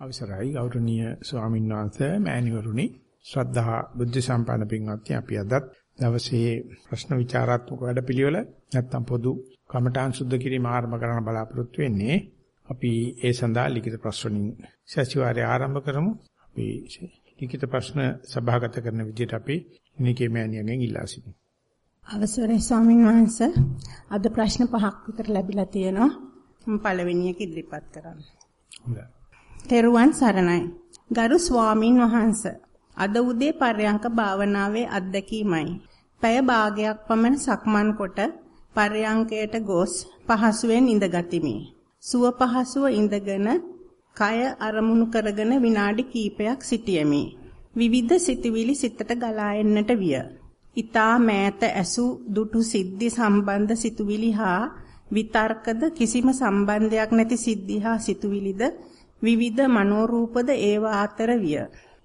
අවසරයි. ගෞරවනීය ස්වාමීන් වහන්සේ මෑණිවරුනි ශ්‍රද්ධා බුද්ධ සම්පන්න පින්වත්නි අපි අදත් දවසේ ප්‍රශ්න විචාරාත්මක වැඩපිළිවෙල නැත්තම් පොදු කමඨාන් සුද්ධ කිරීම ආරම්භ කරන්න බලාපොරොත්තු වෙන්නේ. අපි ඒ සඳහා ලිඛිත ප්‍රශ්න වලින් සතිವಾರය ආරම්භ කරමු. අපි ලිඛිත ප්‍රශ්න සභාගත කරන විදිහට අපි නිකේ මෑණියන්ගෙන් ඉල්ලා සිටිමු. අවසරයි ස්වාමීන් වහන්සේ. අද ප්‍රශ්න පහක් විතර ලැබිලා තියෙනවා. මම පළවෙනි එක ඉදිරිපත් කරන්න. හොඳයි තෙරුවන් සරණයි. ගරු ස්වාමින් වහන්ස. අද උදේ පර්යංක භාවනාවේ අත්දැකීමයි. පැය භාගයක් පමණ සක්මන් කොට පර්යංකයට ගොස් පහසුවෙන් ඉඳගතිමි. සුව පහසුව ඉඳගෙන කය අරමුණු කරගෙන විනාඩි කිහිපයක් සිටියෙමි. විවිධ සිතුවිලි සිතට ගලා එන්නට විය. ඊතා මෑත ඇසු දුටු සිද්ධි සම්බන්ධ සිතුවිලි හා විතර්කද කිසිම සම්බන්ධයක් නැති සිද්ධි හා සිතුවිලිද විවිධ මනෝරූපද ඒවා අතර විය.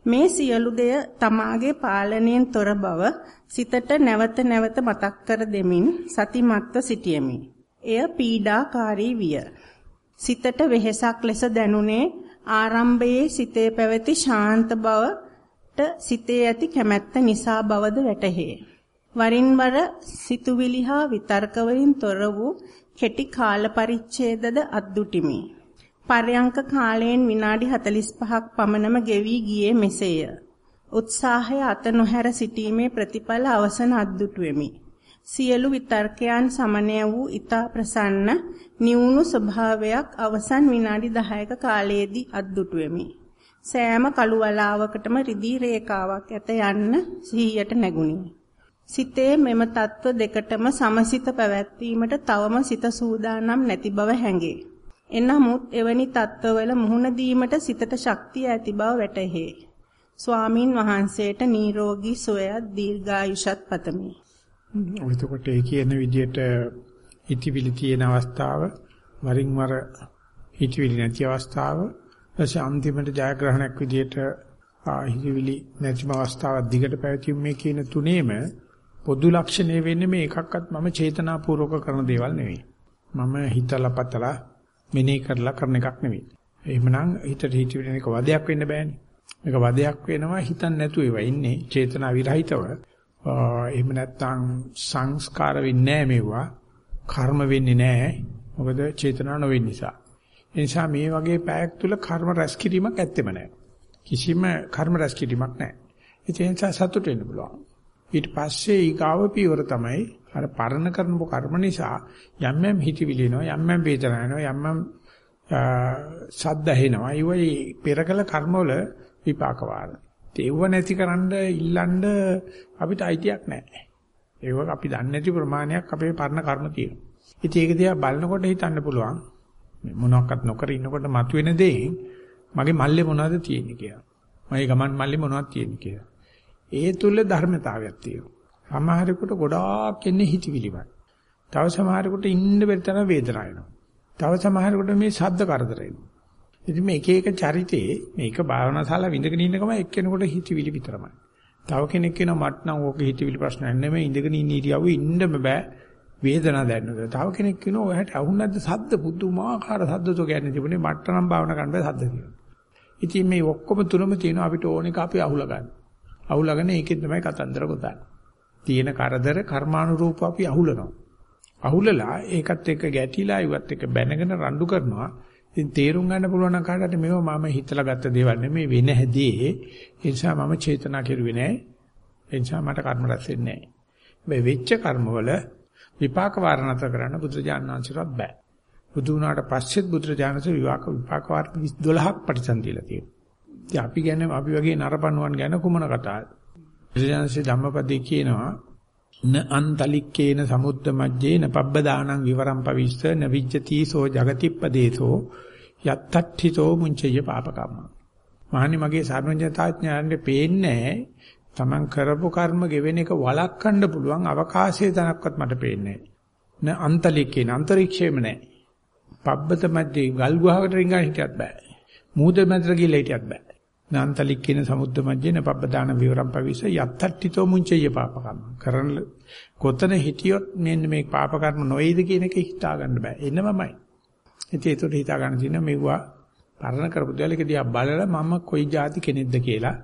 මේ සියලු දෙය තමාගේ පාලනයෙන් තොර බව සිතට නැවත නැවත මතක් කර දෙමින් සතිමත්ව සිටියෙමි. එය පීඩාකාරී විය. සිතට වෙහෙසක් ලෙස දැනුනේ ආරම්භයේ සිතේ පැවති ශාන්ත බවට සිතේ ඇති කැමැත්ත නිසා බවද වැටහේ. වරින් වර සිතුවිලි හා විතර්ක වලින් තොර වූ කෙටි කාල පරිච්ඡේදද අද්දුටිමි. පරයන්ක කාලයෙන් විනාඩි 45ක් පමණම ගෙවි ගියේ මෙසේය. උත්සාහය අත නොහැර සිටීමේ ප්‍රතිඵල අවසන් අද්දුටුවෙමි. සියලු විතර්කයන් සමනය වූ ඊතා ප්‍රසන්න නිවුණු ස්වභාවයක් අවසන් විනාඩි 10ක කාලයේදී අද්දුටුවෙමි. සෑම කළු වලාවකටම රිදී රේඛාවක් ඇත යන්න සිහියට නැගුණි. සිතේ මෙම தত্ত্ব දෙකටම සමසිත පැවැත්වීමට තවම සිත සූදානම් නැති බව හැඟේ. එනමුත් එවැනි තත්ත්වවල මුහුණ දීමට සිතට ශක්තිය ඇති බව වැටහි. ස්වාමින් වහන්සේට නිරෝගී සුවයත් දීර්ඝායුෂත් පතමි. එතකොට ඒ කියන විදිහට ඉතිවිලි තියෙන අවස්ථාව, වරින් වර ඉතිවිලි නැති අවස්ථාව, ඊට අන්තිමට ජයග්‍රහණයක් විදිහට ඉතිවිලි නැතිම අවස්ථාවක් දිගට පැවතීම මේ කියන තුනේම පොදු ලක්ෂණය වෙන්නේ මේ එකක්වත් මම චේතනාපූර්වක කරන දේවල් නෙවෙයි. මම හිතලා පතලා මෙනෙහි කරලා කරන එකක් නෙවෙයි. එහෙමනම් හිතට හිතවිලි එක වදයක් වෙන්න බෑනේ. මේක වදයක් වෙනවා හිතන්නේ නැතුව ඒවා ඉන්නේ චේතනා විරහිතව. එහෙම නැත්නම් සංස්කාර වෙන්නේ නැහැ මේවා. කර්ම වෙන්නේ නැහැ. මොකද චේතනා නොවෙන්න නිසා. ඒ නිසා මේ වගේ පැයක් තුල කර්ම රැස් කිරීමක් ඇත්තෙම නැහැ. කිසිම කර්ම රැස් කිරීමක් නැහැ. ඒ නිසා සතුට වෙන්න පුළුවන්. ඊට පස්සේ ඊගාව පියවර තමයි අර පරණ කරන කර්ම නිසා යම් යම් හිතවිලි එනවා යම් යම් වේදනා එනවා යම් යම් සද්ද ඇහෙනවා ඒවයි පෙරකල කර්මවල විපාක වාර. ඒව නැතිකරන්න ඉල්ලන්න අපිට අයිතියක් නැහැ. ඒව අපි දන්නේ නැති ප්‍රමාණයක් අපේ පරණ කර්ම තියෙනවා. ඉතින් ඒක දිහා බලනකොට හිතන්න පුළුවන් මොනවාක්වත් නොකර ඉන්නකොට මතුවෙන දේ මගේ මල්ලේ මොනවද තියෙන්නේ කියලා. මගේ ගමන් මල්ලේ මොනවද තියෙන්නේ කියලා. ඒ තුල ධර්මතාවයක් තියෙනවා. සමහරෙකුට ගොඩාක් එන්නේ හිතවිලිමයි. තව සමහරෙකුට ඉන්න බැරි තරම් වේදනාවක් එනවා. තව සමහරෙකුට මේ ශබ්ද කරදර එනවා. ඉතින් මේ එක එක චරිතේ මේක භාවනාශාලා විඳගෙන ඉන්නකම එක්කෙනෙකුට හිතවිලි විතරමයි. තව කෙනෙක් කියනවා මට නම් ඕක හිතවිලි ප්‍රශ්නයක් නෙමෙයි ඉඳගෙන ඉන්න ඉරියව්ව ඉන්නම බෑ වේදනාවක් දැනෙනවා. තව කෙනෙක් කියනවා ඔයාට අහුන් නැද්ද සද්ද පුදුමාකාර සද්දතෝ කියන්නේ තිබුණේ මට නම් භාවනා කරන්න බෑ සද්ද කියලා. ඉතින් මේ ඔක්කොම තුනම තියෙනවා අපිට ඕන එක අපි අහුලා ගන්න. අහුලාගෙන ඒකෙන් තමයි කතන්දර ගොතන්නේ. තියෙන කරදර කර්මානුරූපව අපි අහුලනවා. අහුලලා ඒකත් එක්ක ගැටිලා ඉවත් එක්ක බැනගෙන රණ්ඩු කරනවා. ඉතින් තේරුම් ගන්න පුළුවන් නම් කාටද මේවා මම හිතලා ගත්ත දේවල් නෙමෙයි වෙන හැදී. ඒ නිසා මම චේතනා කෙරුවේ නෑ. ඒ නිසා මට කර්ම රැස් වෙන්නේ නෑ. මේ වෙච්ච කර්මවල විපාක වාරණත කරන්න බුදුජානනාංශරත් බෑ. බුදු වුණාට පස්සෙත් බුදුරජාණන්සේ විපාක විපාක වාර 12ක් පරිසම්දීලා තියෙනවා. ඉතින් අපි කියන්නේ අපි වගේ නරපණුවන් ගැන කුමන කතාවද? බුදුජානසේ ධම්මපදයේ කියනවා න අන්තලික්කේන සමුද්ද මජ්ජේන පබ්බදානං විවරම් පවිස්ස න විජ්ජති සෝ జగතිප්පදේසෝ යත්තට්ඨිතෝ මුංචය පාපකම්ම. මහනි මගේ සර්වඥතාඥාණයට පේන්නේ තමන් කරපු කර්ම ගෙවෙන එක වළක්වන්න පුළුවන් අවකාශයේ තනක්වත් මට පේන්නේ න අන්තලික්කේන අන්තරික්ෂයේම නැහැ. පබ්බත මැද්දේ ගල් ගුහාවකට රිංගා හිටියත් බෑ. මූද මැදට ගිහලා හිටියත් බෑ. නාන්තලික්කින සමුද්ද මැජ්ජේන පබ්බදාන විවරම් පවිස යත්තට්ඨිතෝ මුංචය පාපකම් කරන කොතන හිටියොත් මෙන්න මේ පාප කර්ම නොවේද කියන එක හිතා ගන්න බෑ එන්නමයි ඉතින් ඒකට හිතා ගන්න තියෙන මෙවුවා පරණ කරපු දේවල් එක දිහා බලලා මම කොයි જાති කෙනෙක්ද කියලා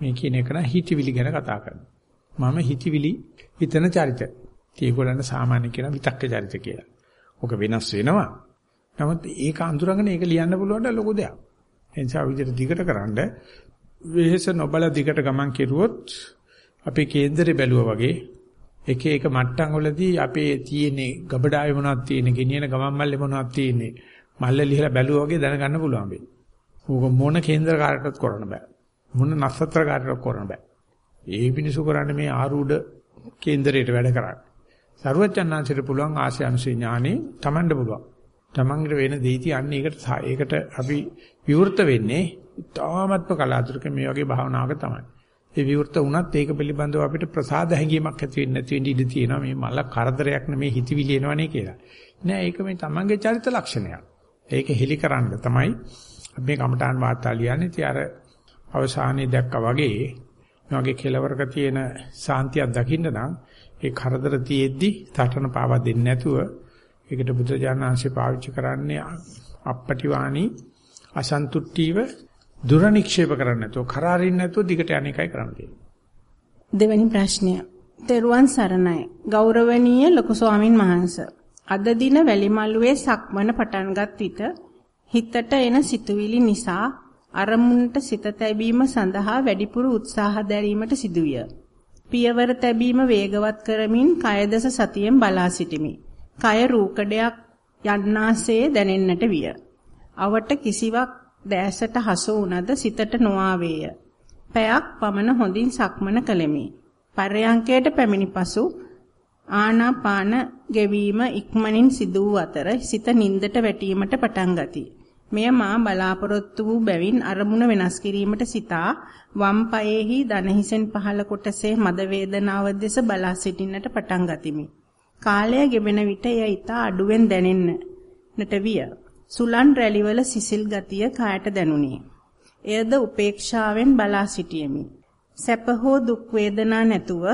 මේ කියන එක නම් හිතවිලි ගැන කතා කරනවා. මම හිතවිලි හිතන චරිත. ඒගොල්ලන්ට සාමාන්‍ය කියන විතක්ක චරිත කියලා. ඔක වෙනස් වෙනවා. නමුත් ඒක අඳුරගෙන ඒක ලියන්න පුළුවන් ලොකු දෙයක්. ඒ නිසා විදිහට දිගට කරන්ඩ වෙහෙස නොබල දිගට ගමන් කෙරුවොත් අපේ කේන්දරේ බැලුවා වගේ එක එක මට්ටම් වලදී අපේ තියෙන්නේ ගබඩාවේ මොනවද තියෙන්නේ ගෙනියන ගමන් මල්ලේ මොනවද තියෙන්නේ මල්ල ලිහලා බැලුවා වගේ දැනගන්න පුළුවන් වෙයි. ඕක මොන කේන්දර කාර්යයක්වත් කරන්න බෑ. මොන නස්සත්‍ර කාර්යයක් කරන්න බෑ. ඒ පිණිසු කරන්නේ මේ ආරූඪ කේන්දරයට වැඩ කරන්නේ. සරුවචන්නාංශයට පුළුවන් ආශය අනුසී ඥානෙ Tamanට පුළුවන්. Tamanට වෙන දෙයිති අන්න ඒකට ඒකට අපි විවෘත වෙන්නේ තාමත්ම කලාතුරක මේ වගේ භාවනාවක තමයි. ඒ විවෘත වුණත් ඒක පිළිබඳව අපිට ප්‍රසාද හැඟීමක් ඇති වෙන්නේ නැති වෙන්න ඉඩ තියෙනවා මේ මල කරදරයක් නෙමේ හිතවිලි එනවනේ කියලා. නෑ ඒක මේ Tamanගේ චරිත ලක්ෂණයක්. ඒක හෙලිකරන්න තමයි මේ කමඨාන් වාර්තා ලියන්නේ. ඉතින් අර අවසානයේ දැක්කා වගේ මේ වගේ කෙලවරක තියෙන සාන්තියක් දකින්න නම් ඒ කරදර තියෙද්දි තටන පාවා දෙන්නේ නැතුව ඒකට බුදුජානනාංශය පාවිච්චි කරන්නේ අපපටිවාණී අසන්තුට්ටීව දුර නික්ෂේප කරන්නේ නැතුව කරාරින්න නැතුව දිගට යන එකයි කරන්න තියෙන්නේ. දෙවැනි ප්‍රශ්නය. තෙරුවන් සරණයි. ගෞරවනීය ලොකු ස්වාමින් වහන්සේ. අද දින වැලිමල්ුවේ සක්මන පටන්ගත් විට හිතට එන සිතුවිලි නිසා අරමුණට සිත තැබීම සඳහා වැඩිපුර උත්සාහ දැරීමට සිදුවිය. පියවර තැබීම වේගවත් කරමින් කය දෙස සතියෙන් බලා සිටිමි. කය රූකඩයක් යන්නාසේ දැනෙන්නට විය. අවට කිසිවක් දැසට හසු වුණද සිතට නොආවේය. පැයක් පමණ හොඳින් සක්මන කළෙමි. පර්යංකයට පැමිණි පසු ආනාපාන ගෙවීම ඉක්මනින් සිදු වූ අතර සිත නින්දට වැටීමට පටන් ගති. මෙය මා බලාපොරොත්තු වූ බැවින් අරමුණ වෙනස් කිරීමට සිතා වම් පායෙහි දන හිසෙන් පහළ කොටසේ මද වේදනාව දෙස බලා සිටින්නට පටන් ගතිමි. කාලය ගෙවෙන විට එය ඊට අඩුවෙන් දැනෙන්නට විය. සුලන් රැලිවල සිසිල් ගතිය කායට දැනුනි. එයද උපේක්ෂාවෙන් බලා සිටියෙමි. සැප හෝ දුක් වේදනා නැතුව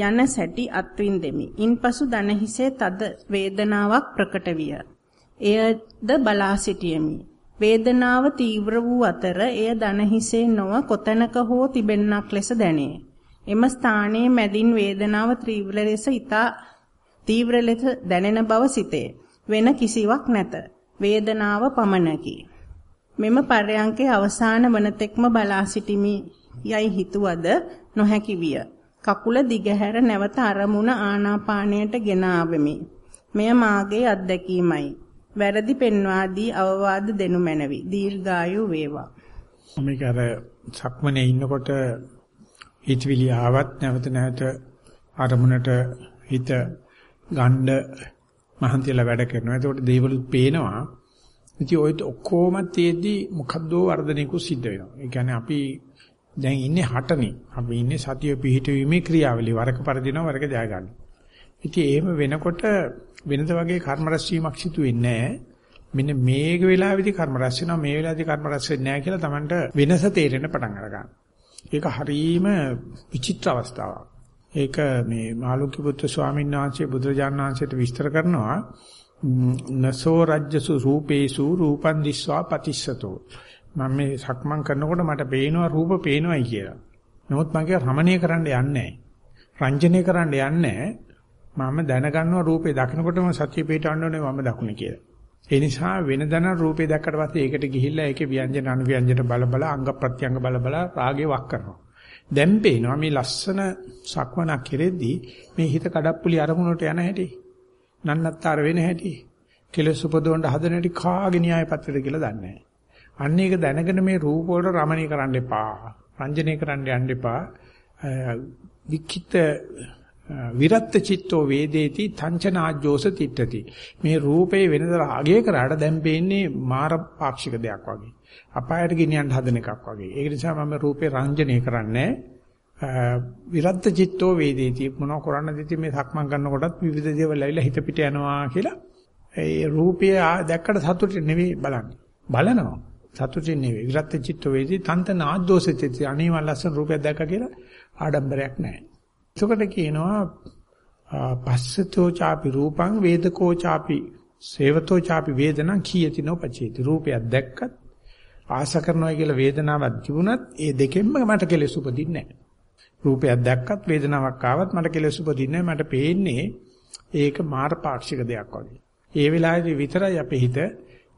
යන සැටි අත්විඳෙමි. ඉන්පසු දන හිසේ තද වේදනාවක් ප්‍රකට විය. එයද බලා සිටියෙමි. වේදනාව තීව්‍ර වූ අතර එය දන හිසේ නොව කොතැනක හෝ තිබෙන්නක් ලෙස දැනේ. එම ස්ථානයේ මැදින් වේදනාව තීව්‍ර ලෙස ඊතා තීව්‍ර ලෙස දැනෙන බව සිතේ. වෙන කිසිවක් නැත. වේදනාව පමණකි. මෙම පර්යංකේ අවසාන වනතෙක්ම බලා සිටිමි යයි හිතුවද නොහැකි විය. කකුල දිගහැර නැවත අරමුණ ආනාපානයට ගෙන ආවෙමි. මෙය මාගේ අත්දැකීමයි. වැරදි පෙන්වා දී අවවාද දෙනු මැනවි. දීර්ඝායු වේවා. මේක අර සක්මනේ ඉන්නකොට හිතවිලි ආවත් නැවත නැවත අරමුණට හිත ගණ්ඩ මහන්තියලා වැඩ කරනවා. ඒකට දේවලුත් පේනවා. ඉතින් ඔය ඔක්කොම තියෙද්දි මොකද්දෝ වර්ධනයක සිද්ධ වෙනවා. ඒ කියන්නේ අපි දැන් ඉන්නේ හටනේ. අපි ඉන්නේ සතිය පිහිටවීමේ ක්‍රියාවලිය. වරක පරදිනවා වරක ජය ගන්නවා. ඉතින් එහෙම වෙනකොට වෙනද වගේ කර්ම රැස්වීමක් සිදු වෙන්නේ නැහැ. මෙන්න මේක වෙලාවේදී කර්ම රැස් වෙනවා මේ වෙලාවේදී කර්ම රැස් වෙන්නේ නැහැ කියලා Tamanට වෙනස තේරෙන්න පටන් අරගන්න. ඒක හරීම විචිත්‍ර අවස්ථාවක්. ඒක මේ මාළුක්‍ය පුත්‍ර ස්වාමීන් වහන්සේ බුදුරජාණන් වහන්සේට විස්තර කරනවා නසෝ රජ්‍යසු රූපේසු රූපන් දිස්වා පතිස්සතෝ මම මේ සක්මන් කරනකොට මට පේනවා රූප පේනවායි කියලා. නමුත් මම ඒක රමණීය කරන්න යන්නේ නැහැ. රංජනය කරන්න යන්නේ මම දැනගන්නවා රූපේ දකිනකොටම සත්‍ය පිටවන්න ඕනේ මම දකුණේ කියලා. ඒ නිසා වෙනදන රූපේ දැක්කට පස්සේ ඒකට ගිහිල්ලා ඒකේ ව්‍යංජන අනුව්‍යංජන බල බල අංග ප්‍රත්‍යංග බල බල රාගේ වක් කරනවා. දැන් පේනවා මේ ලස්සන සක්මනක් කෙරෙද්දී මේ හිත කඩප්පුලි අරමුණට යන හැටි. නන්නත්තර වෙන හැටි. කෙලස් උපදවන්න හදන හැටි කාගේ න්‍යාය පත්‍රද කියලා දන්නේ නැහැ. අන්න ඒක දැනගෙන මේ රූප වලට රමණීය කරන්න එපා. රංජනීය කරන්න යන්න එපා. වික්කිත විරත්ත චිත්තෝ වේදේති තංචනාජ්ජෝස තිට්ඨති. මේ රූපේ වෙනද රාගය කරාට දැන් පේන්නේ මාර පාක්ෂික දෙයක් වගේ. අපායට ගෙනියන්න හදන එකක් වගේ. ඒක නිසා මම රූපේ රංජනය කරන්නේ විරත් චිත්තෝ වේදේති මොන කරන්න දෙති මේ සක්මන් කරනකොටත් විවිධ දේවල් ඇවිල්ලා හිත පිට යනවා කියලා ඒ රූපය දැක්කට සතුටින් නෙවෙයි බලන්නේ. බලනවා. සතුටින් නෙවෙයි. විරත් චිත්තෝ වේදේති තන්ත නාද්දෝසිතේ අනේ මම ලස්සන රූපයක් දැක්කා කියලා ආඩම්බරයක් නැහැ. එතකොට කියනවා පස්සතෝ ചാපි රූපං වේදකෝ ചാපි සේවතෝ ചാපි වේදනං කීයති නොපචේති රූපයක් දැක්කත් ආස කරනවා කියලා වේදනාවක් තිබුණත් ඒ දෙකෙන්ම මට කෙලෙස් උපදින්නේ නැහැ. රූපයක් දැක්කත් වේදනාවක් ආවත් මට කෙලෙස් උපදින්නේ මට පේන්නේ ඒක මාර පාක්ෂික දෙයක් වගේ. ඒ වෙලාවේදී විතරයි අපේ හිත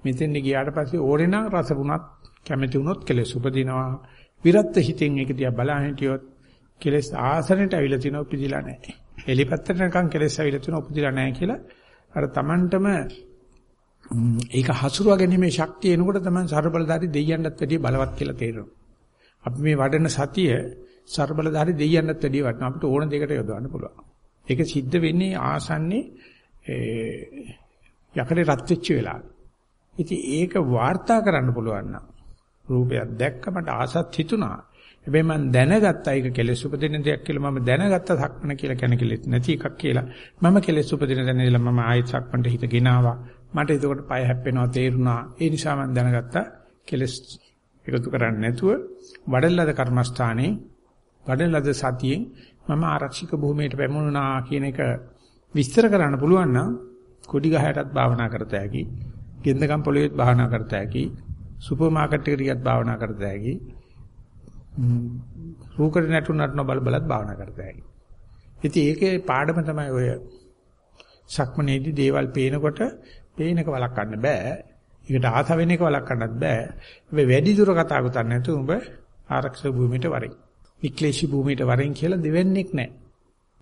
මෙතෙන් ගියාට පස්සේ ඕනේ නම් රස වුණත් කැමති වුණොත් කෙලෙස් උපදිනවා. විරත් හිතෙන් ඒක දිහා බලන හිටියොත් කෙලෙස් ආසනෙට අවිලා තිනව උපදිලා නැහැ. එලිපත්තට නිකන් කෙලෙස් අවිලා තිනව උපදිලා නැහැ කියලා අර Tamanටම ඒක හසුරුවා ගැනීමේ ශක්තිය එනකොට තමයි ਸਰබලධාරී දෙයියන්ටත් වැඩිය බලවත් කියලා තේරෙනවා. අපි මේ වඩන සතිය ਸਰබලධාරී දෙයියන්ටත් වැඩිය වටනවා. අපිට ඕන දෙයකට යොදවන්න පුළුවන්. ඒක සිද්ධ වෙන්නේ ආසන්නේ යකඩේ රත් වෙච්ච වෙලාවේ. ඉතින් ඒක වාර්තා කරන්න පුළුවන් නම් රූපයක් දැක්ක මට ආසත් හිතුණා. හැබැයි මම දැනගත්තා ඒක කෙලෙස් උපදින දෙයක් කියලා මම දැනගත්තා සක්මන කියලා කෙන කෙලෙස් නැති එකක් කියලා. මම කෙලෙස් උපදින දැනෙලා මම ආයෙත් සක්මන්ට හිත ගෙනාවා. මට එතකොට පය හැප්පෙනවා තේරුණා. ඒ නිසා මම දැනගත්තා කෙලෙස් එකතු කරන්නේ නැතුව වඩලද කර්මස්ථානේ වඩලද සතියෙන් මම ආරක්ෂක භූමියට පැමුණා කියන එක විස්තර කරන්න පුළුවන් නම් කොඩි ගහයටත් භාවනා කරත හැකි. ගෙන්දගම් පොළොවේත් භාවනා කරත හැකි. සුපර් මාකට් එකට ගියත් භාවනා කරත හැකි. රූකඩ නැටුනට නොබල බලත් භාවනා කරත හැකි. ඉතින් ඒකේ පාඩම තමයි ඔය සක්මනේදී දේවල් පේනකොට පේනක වළක්වන්න බෑ. ඒකට ආස වෙන එක වළක්වන්නත් බෑ. හැබැයි වැඩි දුර කතා කරන්නේ නැතුව උඹ ආරක්ෂක භූමියට වරින්. වික්ලේශී භූමියට වරින් කියලා දෙවෙන්නේක් නැහැ.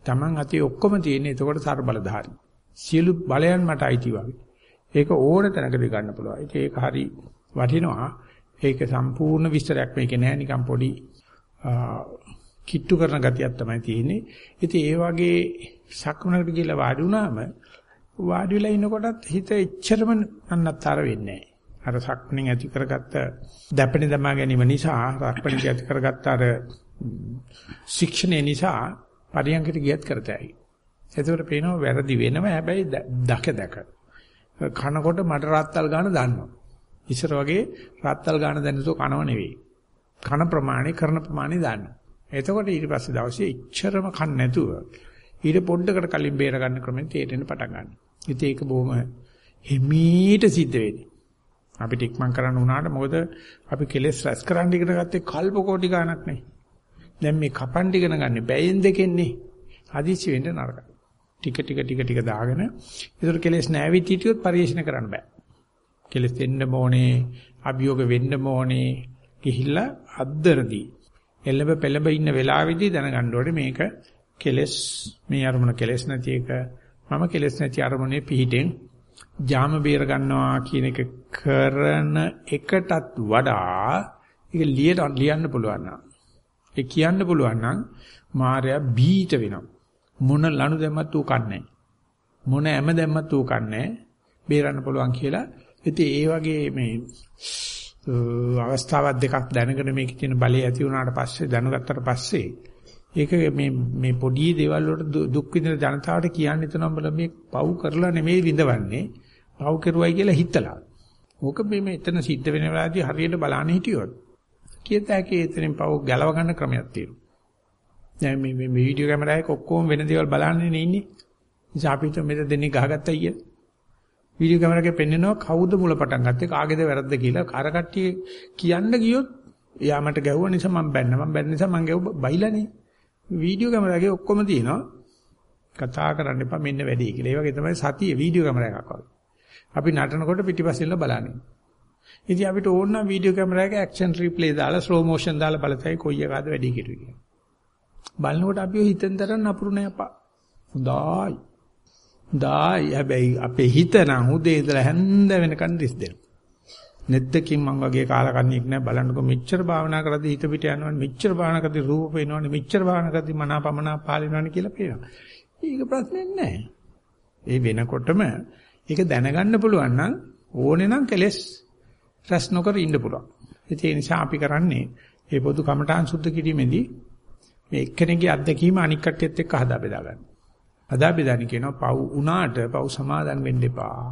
Taman අතේ ඔක්කොම තියෙන. එතකොට සර්බලධාරී. සියලු බලයන් මට අයිති වගේ. ඒක ඕන තැනකදී ගන්න පුළුවන්. ඒක හරි වටිනවා. ඒක සම්පූර්ණ විස්තරයක් මේකේ නෑ නිකන් පොඩි කිට්ටු කරන ගතියක් තමයි තියෙන්නේ. ඉතින් ඒ වගේ සක්මනකට ගිහලා වාඩි වුණාම වාඩි වෙලා ඉනකොටත් හිත එච්චරම අන්නතර වෙන්නේ නෑ. අර සක්මණෙන් ඇති කරගත්ත දැපෙන දමා ගැනීම නිසා සක්මණෙන් ඇති කරගත්ත අර ශික්ෂණය නිසා පරියන්කට ගියත් කරතයි. ඒකට පේනවා වැරදි වෙනව හැබැයි දක දක. කනකොට මට රාත්තල් ගන්න දන්නවා. ඉස්සර වගේ රාත්තල් ගන්න දැනසෝ කනව නෙවෙයි. කන ප්‍රමාණය කරන ප්‍රමාණය දන්නවා. එතකොට ඊට පස්සේ දවසේ ඉච්චරම කන් නැතුව ඊට පොඩ්ඩකට කලින් බේර ගන්න ක්‍රමෙන් තේරෙන්න පටන් ගන්නවා. ඉතින් ඒක බොහොම හිමීට සිද්ධ වෙන්නේ. අපිට ඉක්මන් කරන්න උනාට මොකද අපි කෙලෙස් රැස් කරන්න ඉගෙන ගත්තේ කල්ප කෝටි ගණක් නේ. දැන් මේ කපන් ඉගෙන ගන්න බැයෙන් දෙකෙන්නේ. හදිසි වෙන්න නරකයි. ටික ටික ටික ටික දාගෙන ඒතර කෙලෙස් නැවිත් හිටියොත් පරිශන කරන්න බෑ. කෙලෙස් එන්න ඕනේ, අභියෝග වෙන්න ඕනේ ගිහිල්ලා අද්දරදී. එළඹ පෙළඹ ඉන්න වෙලාවෙදී දැනගන්න ඕනේ මේක කෙලෙස් මේ අරමුණ කෙලෙස් නැති එක මම කෙලෙස් නැති අරමුණේ පිහිටෙන් ජාම බේර ගන්නවා කියන එක කරන එකටත් වඩා ඒක ලියන්න පුළුවන් නම් ඒ කියන්න පුළුවන් නම් මායя බීට වෙනවා. මොන ලනු දැම්මත් ඌ කන්නේ මොන හැම දැම්මත් ඌ කන්නේ බේරන්න පුළුවන් කියලා. ඉතින් ඒ වගේ මේ අවස්ථාවක් දෙකක් දැනගෙන මේකේ තියෙන බලය ඇති වුණාට පස්සේ දැනගත්තට පස්සේ ඒක මේ මේ පොඩි දේවල් වලට දුක් විඳින ජනතාවට කියන්නේ තනම් බල මේ පව් කරලා නෙමෙයි විඳවන්නේ පව් කරුවයි කියලා හිතලා. ඕක මේ මෙතන සිද්ධ වෙන වෙලාවදී හරියට බලන්න හිටියොත් කියත හැකි එතනින් පව් ගලව ගන්න ක්‍රමයක් තියෙනවා. දැන් මේ මේ වීඩියෝ කැමරාවක ඔක්කොම වෙන දේවල් බලන්නේ ඉන්නේ. නිසා අපිට මෙතන දෙන්නේ ගහගත්තා අයියා. වීඩියෝ කැමරාවකේ පෙන්නනවා කවුද මුල පටන් ගත්තේ කාගේද වැරද්ද කියලා අර කට්ටිය කියන්න ගියොත් එයා මට ගැහුවා නිසා මම බැන්න මම බැන්න නිසා මම ගැහුව බයිලානේ වීඩියෝ කැමරාවේ ඔක්කොම තියෙනවා කතා කරන්න එපා මෙන්න වැඩි කියලා. ඒ වගේ තමයි සතිය වීඩියෝ කැමරා එකක් වගේ. අපි නටනකොට පිටිපස්සෙන්ලා බලන්නේ. ඉතින් අපිට ඕන නම් වීඩියෝ කැමරාවක ඇක්ෂන් රීප්ලේ දාලා ස්ලෝ මොෂන් දාලා බලතයි කොයි එකද වැඩි කෙරුවේ කියලා. බලනකොට අපි හිතෙන් තරම් නපුරු නෑ අපා. හොඳයි. දායි හැබැයි අපේ හිත නම් උදේ ඉඳලා හැන්ද වෙනකන් දිස් දෙනවා. නැද්දකින් මං වගේ කාලකන්ණියෙක් නෑ බලන්නකො මෙච්චර භාවනා කරද්දී හිත පිට යනවනේ මෙච්චර භාවනා කරද්දී රූප පේනවනේ මෙච්චර භාවනා කරද්දී මනාපමනා පාලිනවනේ කියලා පේනවා. ඒක ප්‍රශ්නයක් නෑ. ඒ වෙනකොටම ඒක දැනගන්න පුළුවන් නම් ඕනේ නම් කෙලස් රැස් නොකර ඉන්න පුළුවන්. ඒ නිසා අපි කරන්නේ මේ පොදු කමඨාන් සුද්ධ කිරීමේදී මේ එක්කෙනෙක්ගේ අත්දැකීම අනික් කට්ටියත් එක්ක හදා බෙදා ගන්න. හදා බෙදානි කියනවා පව් උනාට පව් සමාදන් වෙන්න එපා.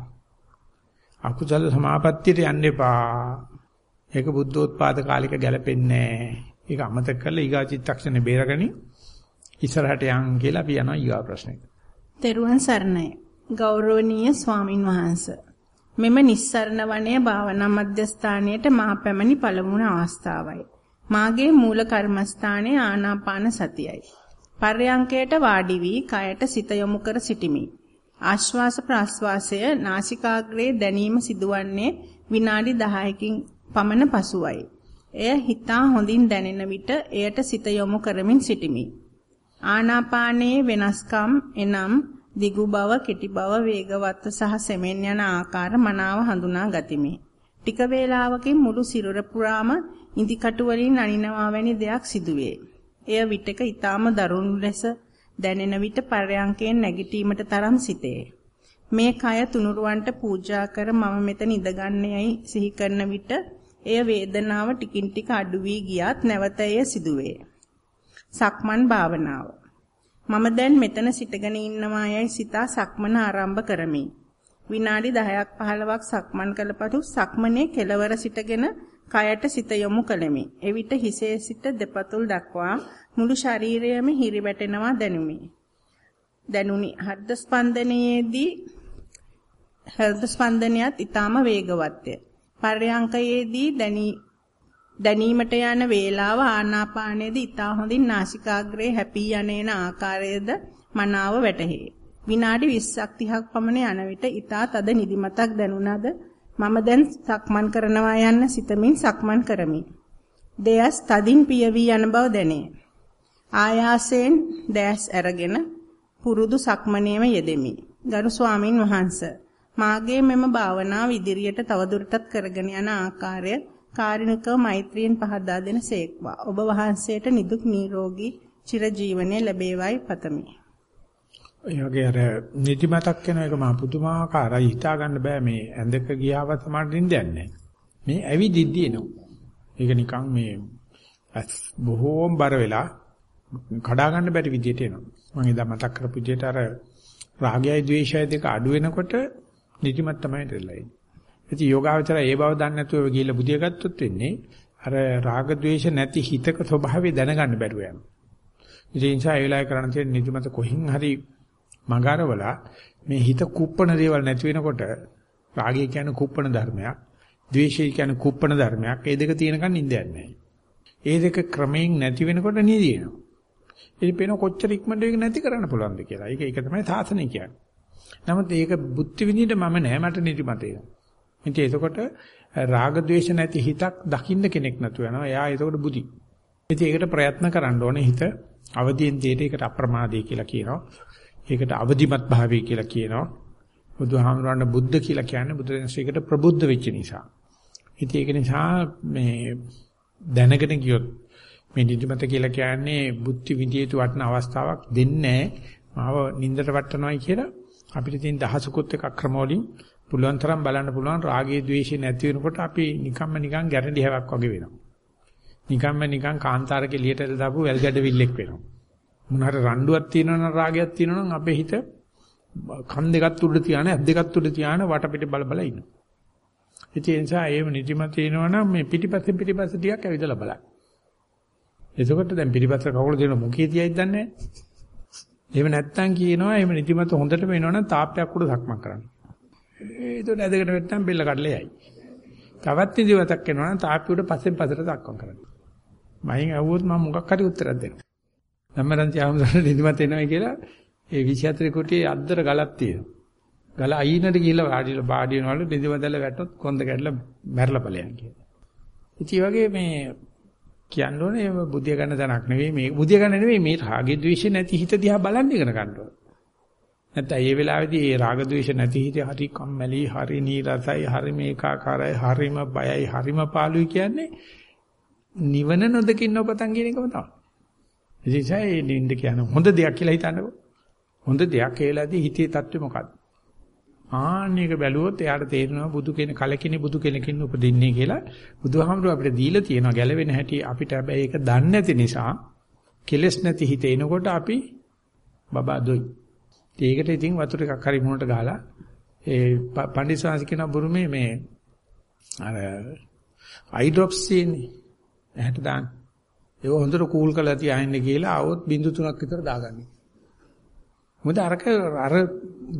අකුසල සමාපත්තියට යන්න එපා. ඒක බුද්ධෝත්පාද කාලික ගැලපෙන්නේ නැහැ. ඒක අමතක කරලා ඊගා චිත්තක්ෂණේ බේරගනි. ඉස්සරහට යන් කියලා අපි යනවා ඊගා ප්‍රශ්නෙට. තෙරුවන් සරණයි. ගෞරවනීය ස්වාමින් වහන්සේ මෙම නිස්සරණ වනය භාවනා මධ්‍යස්ථානයේට මා පැමිණි පළමුණ අවස්ථාවයි. මාගේ මූල කර්මස්ථානයේ ආනාපාන සතියයි. පර්යංකයට වාඩි වී කයට සිත යොමු කර සිටිමි. ආශ්වාස ප්‍රාශ්වාසය නාසිකාග්‍රේ දැනීම සිදුවන්නේ විනාඩි 10කින් පමණ පසුවයි. එය හිතා හොඳින් දැනෙන විට එයට සිත යොමු කරමින් සිටිමි. ආනාපානයේ වෙනස්කම් එනම් දිගු බව, කෙටි බව, වේගවත් සහ සෙමෙන් යන ආකාර මනාව හඳුනා ගතිමි. ටික වේලාවකින් මුළු සිරුර පුරාම ඉදිකටු වලින් අනිනවා වැනි දෙයක් සිදුවේ. එය විටක ඊටාම දරුණු ලෙස දැනෙන විට පරයන්කයෙන් නැගිටීමට තරම් සිටේ. මේ කය තුනුරුවන්ට පූජා කර මම මෙතන ඉඳගන්නේයි සිහි කරන විට එය වේදනාව ටිකින් ටික අඩු වී ගියත් නැවත එය සිදුවේ. සක්මන් භාවනාව. මම දැන් මෙතන සිටගෙන ඉන්නවා යයි සිතා සක්මන ආරම්භ කරමි. විනාඩි 10ක් 15ක් සක්මන් කළ පසු සක්මනේ කෙලවර සිටගෙන කයට සිත යොමු කළෙමි. එවිට හිසේ සිට දෙපතුල් දක්වා මුළු ශරීරයම හිරිවැටෙනවා දැනුමි. දැනුනි හෘද ස්පන්දනයේදී හෘද ස්පන්දනයත් ඊටාම වේගවත්ය. පර්යංකයේදී දැනීමට යන වේලාව ආනාපානයේදී ඊටා හොඳින් නාසිකාග්‍රේ හැපී යනේන ආකාරයේද මනාව වැටහේ. විනාඩි 20ක් 30ක් පමණ යන විට ඊටා තද නිදිමතක් දැනුණාද මම දැන් සක්මන් කරනවා යන්න සිතමින් සක්මන් කරමි. දෙයස් තදින් පියවි යන බව දැනේ. ආයාසයෙන් දැස් අරගෙන පුරුදු සක්මනේම යෙදෙමි. ගරු ස්වාමින් වහන්සේ මාගේ මෙම භාවනාව ඉදිරියට තවදුරටත් කරගෙන යන ආකාරය කාරුණිකව මෛත්‍රියෙන් පහදා දෙන සේක්වා. ඔබ වහන්සේට නිදුක් නිරෝගී චිරජීවනයේ ලැබේවයි පතමි. ඒ වගේ අර නිදිමතක් වෙන එක මා පුදුමාකාරයි හිතා ගන්න බෑ මේ ඇඳක ගියාව තමයි නිින්දයක් නැහැ. මේ ඇවිදිද්දී එනවා. ඒක නිකන් මේ බොහෝම බර වෙලා කඩා ගන්න බැරි විදියට එනවා. මම එදා මතක් කරපු විදියට අර රාගයයි ද්වේෂයයි දෙක අඩු වෙනකොට නිදිමත තමයි දෙලා ඉන්නේ. ඉතින් යෝගාවචරය ඒ බව දන්නේ නැතුව ගිහිල්ලා බුදිය ගත්තොත් වෙන්නේ අර රාග ද්වේෂ නැති හිතක ස්වභාවය දැනගන්න බැරුව යනවා. ඉතින් ඒ නිසා ඒ වෙලාවේ කරන්න තියෙන නිදිමත කොහින් හරි මගාරවලා මේ හිත කුප්පණ දේවල් නැති වෙනකොට රාගය කියන්නේ කුප්පණ ධර්මයක්, ද්වේෂය කියන්නේ කුප්පණ ධර්මයක්. මේ දෙක තියෙනකන් නිින්දයක් නැහැ. ඒ දෙක ක්‍රමයෙන් නැති වෙනකොට නිදිනවා. ඉතින් පේන කොච්චර ඉක්මනට ඒක නැති කරන්න පුළුවන්ද කියලා. ඒක ඒක තමයි සාසනය කියන්නේ. නමුත් ඒක බුද්ධ විඳින්න මම නෑ මට නිදිමත එනවා. ඉතින් එතකොට රාග ద్వේෂ නැති හිතක් දකින්න කෙනෙක් නැතු වෙනවා. එයා එතකොට බුදි. ඉතින් ඒකට ප්‍රයත්න කරන්න ඕනේ හිත අවදියෙන් දෙයට ඒකට අප්‍රමාදී කියලා කියනවා. ඒකට අවදිමත් භාවය කියලා කියනවා. බුදුහාමුදුරන් බුද්ධ කියලා කියන්නේ බුදුරජාණන්සේකට ප්‍රබුද්ධ වෙච්ච නිසා. ඉතින් ඒක නිසා මේ දැනගෙන ගියොත් මේ නිදිමත කියලා කියන්නේ බුද්ධි විදියට වටන අවස්ථාවක් දෙන්නේ මාව නින්දට වටනවායි කියලා අපිට තියෙන දහසකුත් එක ක්‍රමවලින් පුළුවන් තරම් බලන්න පුළුවන් රාගයේ ද්වේෂය නැති වෙනකොට අපි නිකම්ම නිකන් ගැරන්ටි හැවක් වගේ වෙනවා. නිකම්ම නිකන් කාන්තාරකේ එළියට දාපු වැල්ගඩ විල්ලෙක් වෙනවා. මොනහර රණ්ඩුවක් තියෙනවනම් රාගයක් තියෙනවනම් අපේ හිත කන් දෙකත් උඩ තියාන ඇස් දෙකත් උඩ තියාන වටපිට බල බල ඉන්නවා. ඒ නිසා ඒව නිදිම තියෙනවනම් මේ පිටිපස්සෙන් පිටිපස්ස ටිකක් ඇවිදලා බලන්න. එතකොට දැන් පිටිපස්ස කකුල දෙන මුඛයේ තියයිද දන්නේ නැහැ. එහෙම නැත්තම් කියනවා එහෙම නිදිමත හොඳට වෙනවනම් තාප්පයක් උඩ සක්මන් කරන්න. ඒතකොට ඇදගෙන වෙත්තම් බෙල්ල කඩලා යයි. තවත් නිදිමතක් එනවනම් තාප්පිය උඩ පස්සෙන් පස්සට සක්මන් කරන්න. මයින් ඇහුවොත් මම මොකක් හරි උත්තරයක් දෙනවා. ධම්මරන්ති ආමසන නිදිමත එනවා කියලා ඒ 24 කුටියේ අද්දර ගලක් තියෙනවා. ගල අයිනට ගිහිල්ලා වාඩිලා වාඩි වෙනවලු නිදිමතල වැටුත් කොන්ද කැඩලා මැරලා ඵලයන් කියලා. ඉතින් වගේ මේ කියන්න ඕනේ බුද්ධිය ගන්න තැනක් නෙවෙයි මේ බුද්ධිය ගන්න නෙවෙයි මේ රාගය ද්වේෂය නැති හිත දිහා බලන්න ඉගෙන ගන්න ඕනේ. නැත්නම් ඒ වෙලාවේදී ඒ රාග ද්වේෂ නැති හිත හරි කම්මැලි හරි නීරසයි හරි මේකාකාරයි හරිම බයයි හරිම පාළුයි කියන්නේ නිවන නොදකින්න ඔබතන් කියන එකම තමයි. ඉතින් ඒ නින්ද කියන හොඳ දෙයක් කියලා හිතන්නකෝ. හොඳ දෙයක් ඒලාදී හිතේ தත්ත්වය මොකක්ද? ආන්නේක බැලුවොත් එයාට තේරෙනවා බුදු කෙනෙක් කලකිනේ බුදු කෙනකින් උපදින්නේ කියලා බුදුහාමුදුරුවෝ අපිට දීලා තියෙනවා ගැලවෙන හැටි අපිට හැබැයි ඒක දන්නේ නැති නිසා කෙලස් නැති හිත එනකොට අපි බබා දොයි. ඒකට ඉතින් වතුර එකක් හරි මුණට ගහලා ඒ පණ්ඩිතසාංශ කියන බුරුමේ මේ අර අයි ඩ්‍රොප්ස් තියෙන්නේ. ඇහැට දාන්න. ඒක හොඳට කූල් කරලා තියාගෙන කියලා આવොත් බින්දු තුනක් විතර දාගන්න. මොකද අරක අර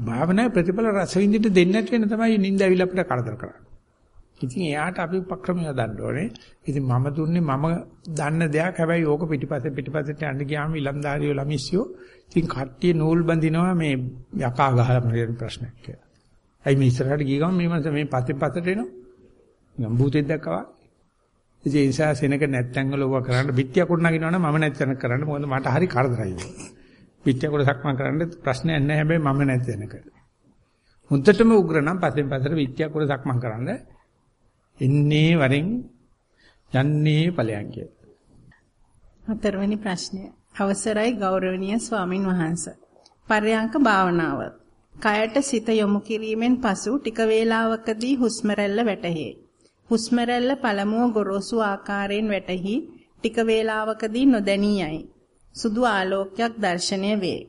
භාවනාවේ ප්‍රතිඵල රස විඳින්න දෙන්නේ නැති වෙන තමයි නිින්ද ඇවිල්ලා අපිට කරදර කරන්නේ. ඉතින් එයාට අපි උපක්‍රමය හදන්න ඕනේ. ඉතින් මම දුන්නේ මම දන්න දෙයක්. හැබැයි ඕක පිටිපස්සේ පිටිපස්සට යන්න ගියාම ඉලන්දාරියෝ ළමිස්සියෝ ඉතින් කට්ටිය නූල් බඳිනවා මේ යකා ගහලා මරන ප්‍රශ්නයක් කියලා. ඇයි මේ ඉස්සරහට ගිය ගමන් මේ මනස මේ පස්සේ පස්සට එනවා. නම් භූතෙක් දැක්කවා. ඉතින් ඒ නිසා සෙනක නැත්තන් වල ඕවා කරන්න පිටිය කොට නගිනවනම් මම නැත්තන කරන්න මොකද මට හරි කරදරයි. පිටිය කොට සක්මන් කරන්න ප්‍රශ්නයක් නැහැ හැබැයි මම නැත්තනක. මුද්දටම උග්‍ර නම් පස්සෙන් පස්සට පිටිය කොට සක්මන් කරන්න එන්නේ වරෙන් යන්නේ ඵලයන් කිය. හතරවෙනි ප්‍රශ්නය. අවසරයි ගෞරවනීය ස්වාමින් වහන්සේ. පර්යංක භාවනාව. කයට සිත යොමු කිරීමෙන් පසු ටික වේලාවකදී හුස්ම රැල්ල වැටහේ. හුස්ම රැල්ල පළමුව ගොරෝසු ආකාරයෙන් වැටහි ටික වේලාවකදී නොදැනී යයි. සුදු ආලෝකයක් දැర్శණය වේ.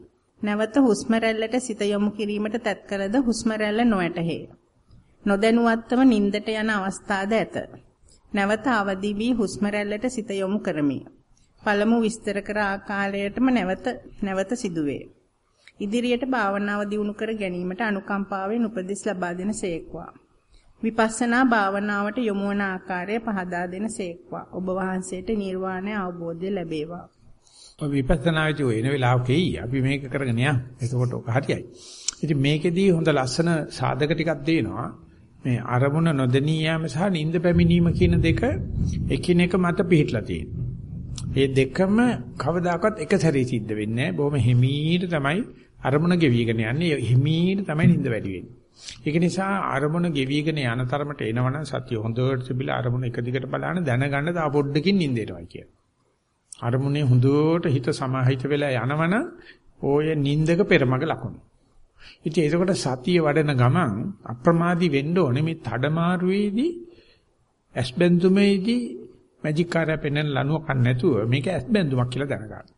නැවත හුස්ම රැල්ලට සිත යොමු කිරීමට තත් කලද හුස්ම රැල්ල නොඇටහේ. නොදැනුවත්වම නිින්දට යන අවස්ථාද ඇත. නැවත අවදි වී හුස්ම රැල්ලට සිත යොමු කරමි. පළමු විස්තර කර ආකාරයටම නැවත නැවත සිදුවේ. ඉදිරියට භාවනාව දියුණු කර ගැනීමට අනුකම්පාවෙන් උපදෙස් ලබා දෙන සේක්වා. විපස්සනා භාවනාවට යොමු වන ආකාරය පහදා දෙන සේක්වා. ඔබ වහන්සේට නිර්වාණය අවබෝධය ලැබේවා. ඔය විපස්සනාදී වෙන වෙලාවකෙයි අපි මේක කරගෙන යන්න. එතකොට ඔක හරියයි. ඉතින් මේකෙදී හොඳ ලස්සන සාධක ටිකක් දෙනවා. මේ අරමුණ නොදෙනී යාම සහ නිින්ද පැමිණීම කියන දෙක එකිනෙක මත පිහිටලා තියෙනවා. මේ දෙකම කවදාකවත් එක සැරේ සිද්ධ වෙන්නේ නැහැ. බොහොම හිමීට තමයි අරමුණ ගෙවිගෙන යන්නේ. හිමීට තමයි නිින්ද වැඩි වෙන්නේ. ඒක නිසා අරමුණ ගෙවිගෙන යන තරමට එනවනම් සතිය හොඳට තිබිලා අරමුණ එක දිගට බලන දැනගන්න තා පොඩ්ඩකින් නිින්දේටවයි කියන. අරමුණේ හොඳට හිත සමාහිත වෙලා යනවනම් ඕය නිින්දක පෙරමග ලකුණු. ඉතින් ඒකට සතිය වඩන ගමන් අප්‍රමාදී වෙන්න ඕනේ මේ තඩමාරුවේදී ඇස්බෙන්දුමේදී මැජික් කාර්යය පෙන්වන ලනුව කන්න නැතුව මේක ඇස්බෙන්දුමක් කියලා දැනගන්න.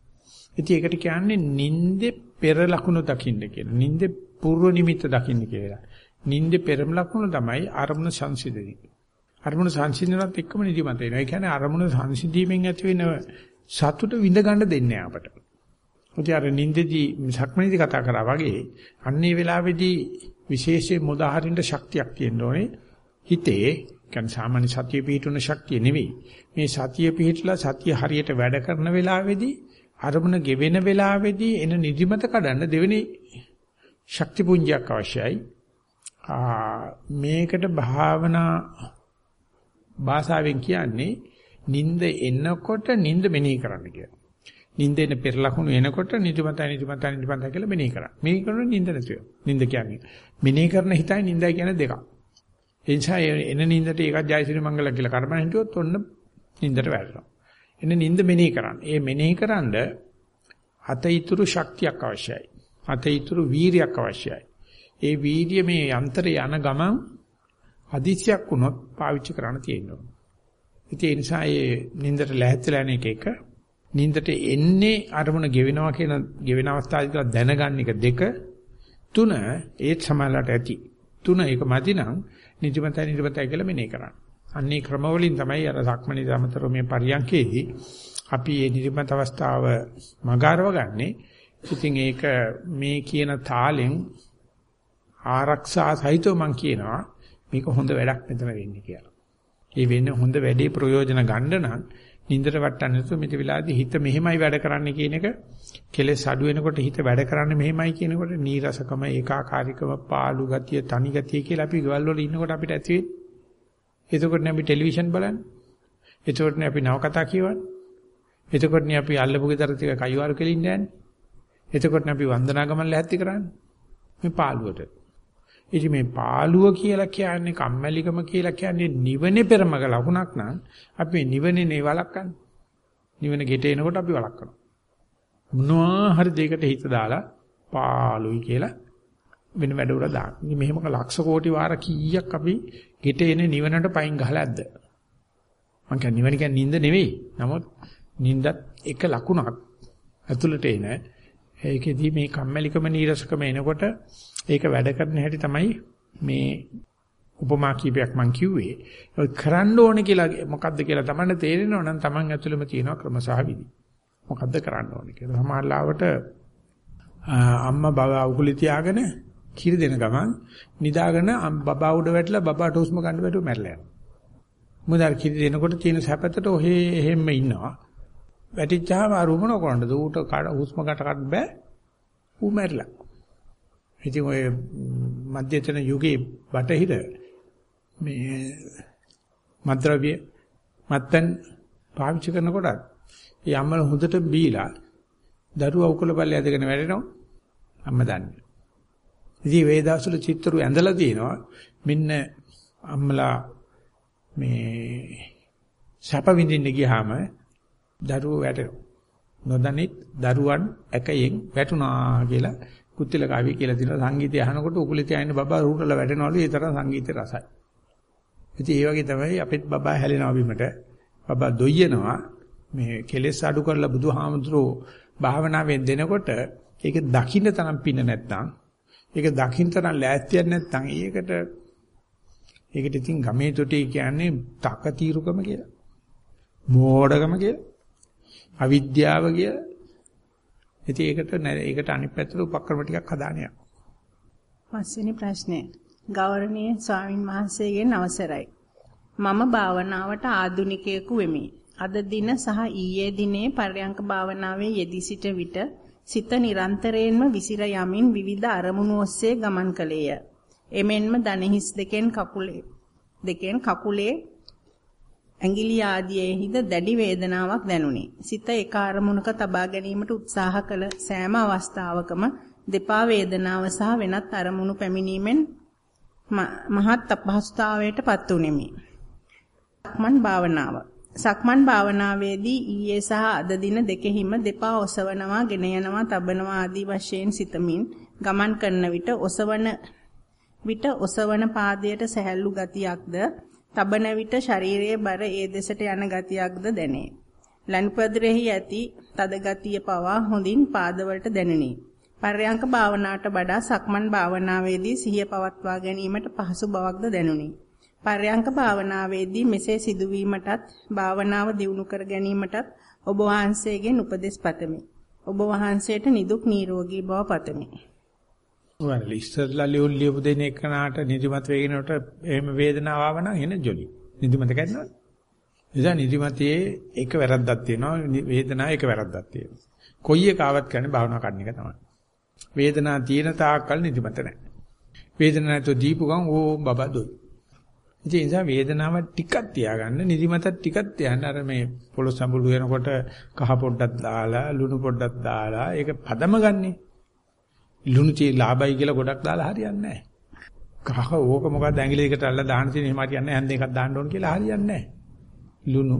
ඉතින් ඒකට කියන්නේ නින්දේ පෙර ලකුණු දකින්න කියලා. නින්දේ పూర్ව නිමිත්ත දකින්න කියලා. නින්දේ පෙරම ලකුණු තමයි අරමුණ සංසිඳෙන්නේ. අරමුණ සංසිඳනවත් එක්කම නිදිමත එනවා. ඒ කියන්නේ අරමුණ සංසිඳීමෙන් ඇති වෙන සතුට විඳ ගන්න දෙන්නේ අපට. මුති අර නින්දේදී සක්මණේදී කතා කරා වගේ අන්නේ වෙලාවේදී විශේෂයෙන් මොදාහරින්න ශක්තියක් තියෙන්න ඕනේ. හිතේ කියන්නේ සාමාන්‍ය සතිය පිහිටුන ශක්තිය නෙවෙයි. මේ සතිය පිහිටලා සතිය හරියට වැඩ කරන වෙලාවේදී අරමුණ ගෙවෙන වෙලාවේදී එන නිදිමත කඩන්න දෙවෙනි ශක්ති පුංජයක් අවශ්‍යයි. මේකට භාවනා භාෂාවෙන් කියන්නේ නිින්ද එනකොට නිින්ද මෙනෙහි කරන්න කියලා. නිින්දෙන පෙර ලකුණු එනකොට නිදිමතයි නිදිමතයි නිදිමතයි කියලා මෙනෙහි කරා. මේ කරන නිින්ද නැතිව. නිින්ද කියන්නේ මෙනෙහි කරන හිතයි නිින්දයි කියන්නේ දෙකක්. ඒ නිසා එන නිින්දට ඒකත් ජයසිරි මංගල කියලා කර්මන හිටියොත් ඔන්න නිින්දට වැටෙනවා. එන නිින්ද මෙනෙහි කරන්න. ඒ මෙනෙහි කරන්ඩ අතීතුරු ශක්තියක් අවශ්‍යයි. අතීතුරු වීරියක් අවශ්‍යයි. ඒ වීර්ය මේ යන්ත්‍රය යන ගමන් අදිසියක් වුණොත් පාවිච්චි කරන්න තියෙනවා. ඉතින් ඒ නිසා මේ නිින්දට ලැහැත්තිලා යන එක එක නින්දට එන්නේ අරමුණ ගෙවෙනවා කියන ගෙවෙන අවස්ථාවේ දැනගන්න එක දෙක තුන ඒත් සමාලලට ඇති තුන ඒක මදි නම් නිදිමතයි නිදිමතයි කියලා මෙනේ කරන්න. අන්නේ ක්‍රමවලින් තමයි අර සක්මණේ සමතර මේ පරියන්කේදී අපි මේ නිදිමත අවස්ථාව මගාරව ගන්නෙ. ඉතින් ඒක මේ කියන තාලෙන් ආරක්ෂා සහිතව මම කියනවා මේක හොඳ වැඩක් මෙතන වෙන්නේ කියලා. ඒ වෙන්නේ හොඳ වැඩේ ප්‍රයෝජන ගන්න නම් නින්දට වටන්නේ නැතුව මෙති වෙලාවේදී හිත මෙහෙමයි වැඩ කරන්න කියන එක කෙලෙස් අඩු වෙනකොට හිත වැඩ කරන්නේ මෙහෙමයි කියනකොට නීරසකම ඒකාකාරීකම පාළු ගතිය තනි ගතිය කියලා අපි ගෙවල් වල ඉන්නකොට අපිට ඇති වෙන්නේ. එතකොට අපි ටෙලිවිෂන් බලන්නේ. එතකොට අපි නවකතා කියවන්නේ. එතකොට අපි අල්ලපු ගෙදර ටික කයිවාරු කෙලින්න යන්නේ. එතකොට අපි වන්දනා ගමන් ලැහැත්ති කරන්නේ. මේ පාළුවට. ඉතින් මේ පාළුව කියලා කියන්නේ කම්මැලිකම කියලා කියන්නේ නිවනේ පෙරමග ලකුණක් නම් අපි නිවනේ නේ වළක්වන්නේ. නිවන ගෙට එනකොට අපි වළක්වනවා. මොනවා හරි දෙයකට හිත දාලා පාළුයි කියලා වෙන වැඩ උර දාන්න. ඉතින් මෙහෙම ලක්ෂ කෝටි වාර කීයක් අපි ගෙට එන නිවනට පයින් ගහලා ඇද්ද? මං කියන්නේ නිවන කියන්නේ නිින්ද නෙවෙයි. නමුත් නිින්දත් එක ලකුණක් ඇතුළට එන ඒකෙදී මේ කම්මැලිකම නීරසකම එනකොට ඒක වැඩ කරන හැටි තමයි මේ උපමා කීපයක් මම කිව්වේ. ඔය කරන්න ඕනේ කියලා මොකද්ද කියලා තමයි තේරෙනව නම් Taman ඇතුළෙම තියෙන ක්‍රම සහ විදි. මොකද්ද කරන්න ඕනේ කියලා. සමහරවිට අම්මා බබා උකුලි තියාගෙන කිරි දෙන ගමන් නිදාගෙන බබා උඩ වැටලා බබාට හුස්ම ගන්න බැරුව මැරලා යනවා. මොකද අර කිරි දෙනකොට තියෙන සැපතට ඔහේ එහෙම්ම ඉන්නවා. වැටිච්චාම අර උමන කරන්නද ඌට හුස්ම ගට ගන්න බෑ. ඌ මැරිලා. ඉතින් ඔය මධ්‍යතන යුගයේ බටහිර මේ මද්ද්‍රව්‍ය මත්තන් පාවිච්චි කරනකොට ඒ අම්මල හොඳට බීලා දරුවා උකුල පල්ලේ ඇදගෙන වැඩෙනවා අම්ම දන්නේ. ඉතින් වේදාසුල චිත්‍රු ඇඳලා තිනවා මෙන්න අම්මලා මේ සැප විඳින්න ගියාම දරුවෝ වැටෙනවා. නොදැනිත් දරුවන් එකයෙන් වැටුණා කියලා කුත්තිල කවි කියලා දින සංගීතය අහනකොට උකුලේ තියාගෙන බබා රූටල වැටෙනවලු ඒ තරම් සංගීතේ රසයි. ඉතින් ඒ වගේ තමයි අපිත් බබා හැලෙනවා බිමට. බබා දොයියනවා මේ කෙලෙස් අඩු කරලා බුදුහාමුදුරෝ භාවනාවෙන් දෙනකොට ඒක දකින්න තරම් පින්න නැත්නම් ඒක දකින්න තරම් ලෑස්තියක් නැත්නම් ඒකට ඒකට ඉතින් ගමේ තොටි කියන්නේ තක తీරුකම කියලා. මෝඩකම කියලා. අවිද්‍යාව කියලා. ඉතින් ඒකට ඒකට අනිත් පැත්තට උපක්‍රම ටිකක් හදාන යනවා. පස්වෙනි ප්‍රශ්නය. ගෞරවනීය ස්වාමින් වහන්සේගෙන් අවසරයි. මම භාවනාවට ආධුනිකයෙකු වෙමි. අද දින සහ ඊයේ දිනේ පර්යංක භාවනාවේ යෙදී සිට විට සිත නිරන්තරයෙන්ම විසිර යමින් විවිධ අරමුණු ඔස්සේ ගමන් කළේය. එමෙන්ම දණහිස් දෙකෙන් කකුලේ දෙකෙන් කකුලේ ඇඟිලි ආදියේහිද දැඩි වේදනාවක් දැනුනි. සිත එක අරමුණක තබා ගැනීමට උත්සාහ කළ සෑම අවස්ථාවකම දෙපා වේදනාව සහ වෙනත් අරමුණු පැමිණීමෙන් මහත් අපහසුතාවයට පත් වුනිමි. සක්මන් භාවනාව. සක්මන් භාවනාවේදී ඊයේ සහ අද දින දෙකෙහිම දෙපා ඔසවනවා, ගෙන යනවා, තබනවා ආදී වශයෙන් සිතමින් ගමන් කරන විට ඔසවන විට ඔසවන පාදයට සැහැල්ලු ගතියක්ද තබන විට ශරීරයේ බර ඒ දෙසට යන ගතියක්ද දැනේ. ලන්පදරෙහි ඇති තද ගතිය පවා හොඳින් පාදවලට දැනුනි. පර්යංක භාවනාවට වඩා සක්මන් භාවනාවේදී සිහිය පවත්වා ගැනීමට පහසු බවක්ද දැනුනි. පර්යංක භාවනාවේදී මෙසේ සිදුවීමටත් භාවනාව දියුණු කර ගැනීමටත් ඔබ වහන්සේගෙන් උපදෙස් පතමි. ඔබ වහන්සේට නිදුක් නිරෝගී බව පතමි. ඔයාලා ඉස්සරලා ලියුල් ලියපු දෙන එකනට නිදිමත වේගෙනට එහෙම වේදනාව ආව නම් එන ජොලි. නිදිමත කැඩෙනවද? එදා නිදිමතේ එක වැරද්දක් තියෙනවා වේදනාව එක වැරද්දක් තියෙනවා. කොයි එක ආවත් කරන්නේ භාවනා කරන එක තමයි. වේදනාව තියෙන තාක්කල් නිදිමත නැහැ. වේදනාව නැතුව දීපු ගමන් ඕ බබා දොයි. ඉතින් ඒ නිසා වේදනාව ටිකක් තියාගන්න නිදිමතත් ටිකක් තියන්න අර මේ පොළොස් සම්බුළු වෙනකොට කහ පොඩ්ඩක් දාලා ලුණු පොඩ්ඩක් දාලා ඒක පදම ගන්නේ. ලුණු චී ලාභයි කියලා ගොඩක් දාලා හරියන්නේ නැහැ. කහ ඕක මොකක්ද ඇඟිලියකට අල්ලලා දාන්න තියෙන එහෙම හරියන්නේ නැහැ. හන්ද එකක් දාන්න ඕන කියලා හරියන්නේ නැහැ. ලුණු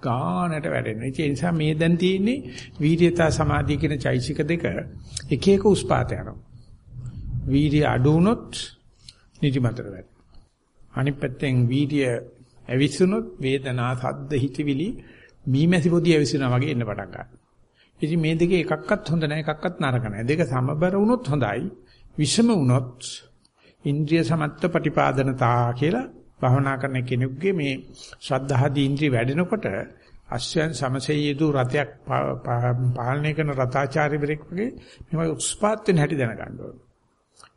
ගානට වැඩෙනවා. ඒ නිසා මේ දැන් තියෙන්නේ වීර්යතා සමාධිය කියන චෛසික දෙක එක එක උස්පාත යනවා. වීර්ය අඩු වුණොත් නිදිමතට වැටෙනවා. අනිත් පැත්තෙන් වීර්ය ඇවිස්සුනොත් වේදනා සද්ද හිතවිලි මීමැසි පොදිය ඇවිස්සුනා වගේ එන්න පටන් ගන්නවා. ඉතින් මේ දෙකේ එකක්වත් හොඳ නැහැ එකක්වත් නරක නැහැ. දෙක සමබර වුණොත් හොඳයි. විෂම වුණොත් ඉන්ද්‍රිය සමත්ත ප්‍රතිපාදනතා කියලා භවනා කරන කෙනෙකුගේ මේ ශ්‍රද්ධාදී ඉන්ද්‍රිය වැඩෙනකොට අශ්වයන් සමසෙයේදු රතයක් පාලනය කරන රතාචාර්යවරයෙක් වගේ මේවා උත්ස්පාත් වෙන හැටි දැනගන්න ඕනේ.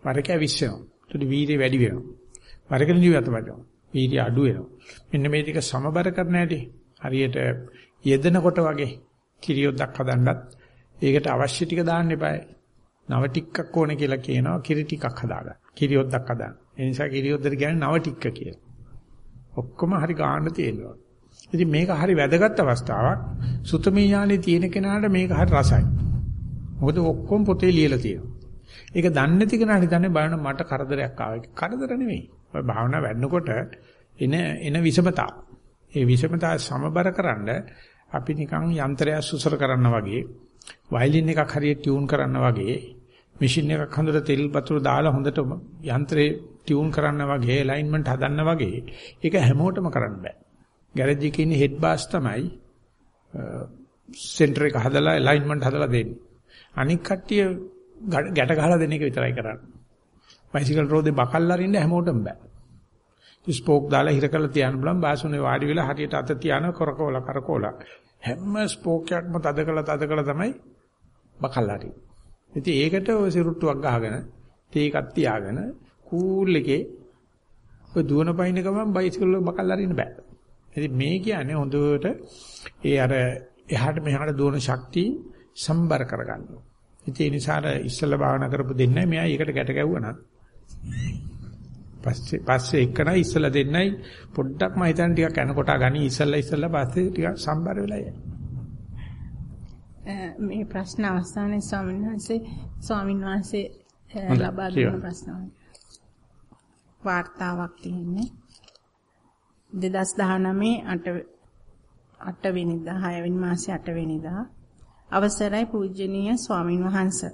වරක විශ්වනවා. ඒකට වීර්ය වැඩි වෙනවා. වරක නිවිත වැඩිනවා. වීර්ය අඩු වෙනවා. මෙන්න මේ ටික සමබර කරන හැටි හරියට යෙදෙනකොට වගේ කිරියොද්දක් හදන්නත් ඒකට අවශ්‍ය ටික දාන්න එපායි. නව ටිකක් ඕනේ කියලා කියනවා කිරි ටිකක් හදාගන්න. කිරියොද්දක් හදාන්න. ඒ නිසා කිරියොද්දට කියන්නේ නව ටික කියලා. ඔක්කොම හරි ගන්න තියෙනවා. ඉතින් මේක හරි වැදගත් අවස්ථාවක්. සුතමී ඥානෙ තියෙන කෙනාට මේක හරි රසයි. මොකද ඔක්කොම පොතේ ලියලා තියෙනවා. ඒක දන්නේ නැති කෙනාට හිතන්නේ බලන්න මට කරදරයක් ආවා. කරදර නෙවෙයි. ඔය භාවනා වැඩනකොට එන එන විෂමතා. ඒ විෂමතා සමබරකරනද අපි නිකන් යන්ත්‍රය සුසර කරන්න වගේ වයලින් එකක් හරියට ටියුන් කරන්න වගේ මැෂින් එකක් හොඳට තෙල් වතුර දාලා හොඳට යන්ත්‍රේ ටියුන් කරන්න වගේ ඇලයින්මන්ට් හදන්න වගේ ඒක හැමෝටම කරන්න බෑ. ගෑරේජ් එකේ ඉන්නේ හෙඩ් බාස් තමයි සෙන්ටර් එක හදලා ඇලයින්මන්ට් හදලා දෙන්නේ. අනික් කට්ටිය ගැට ගහලා දෙන එක විතරයි කරන්නේ. බයිසිකල් රෝදේ බකල් අරින්න හැමෝටම බෑ. ස්පෝක් දාලා හිර කරලා තියන්න බලන් බාසුනේ වාඩි වෙලා හරියට අත තියාන කරකෝල කරකෝල හැම ස්පෝක් එකක්ම තද කළා තද කළා තමයි බකල් හරි. ඉතින් ඒකට ඔය සිරුට්ටුවක් ගහගෙන තේකක් තියාගෙන කූල් එකේ ඔය දුවන පයින් ගමන් බයිසිකල් බකල් අරින්න බෑ. ඉතින් මේ කියන්නේ හොඳට ඒ අර එහාට මෙහාට දුවන ශක්තිය සම්බර කරගන්නවා. ඉතින් ඒ නිසා අර ඉස්සල භාවනා කරපු දෙන්නයි මෙයා ඒකට ගැට ගැව්වනම් පස්සේ පස්සේ එකන ඉස්සලා දෙන්නයි. පොඩ්ඩක් මම හිතන්නේ ටිකක් කනකොට ගනි. ඉස්සලා ඉස්සලා පස්සේ ටිකක් සම්බර වෙලා යයි. මේ ප්‍රශ්න අවසානයේ ස්වාමීන් වහන්සේ ස්වාමීන් වහන්සේ ලබා දුන්න ප්‍රශ්න. වාර්තාවක් තියෙන්නේ. 2019 8 8 වෙනිදා 6 වෙනි මාසේ 8 වෙනිදා අවසරයි පූජනීය ස්වාමින් වහන්සේ.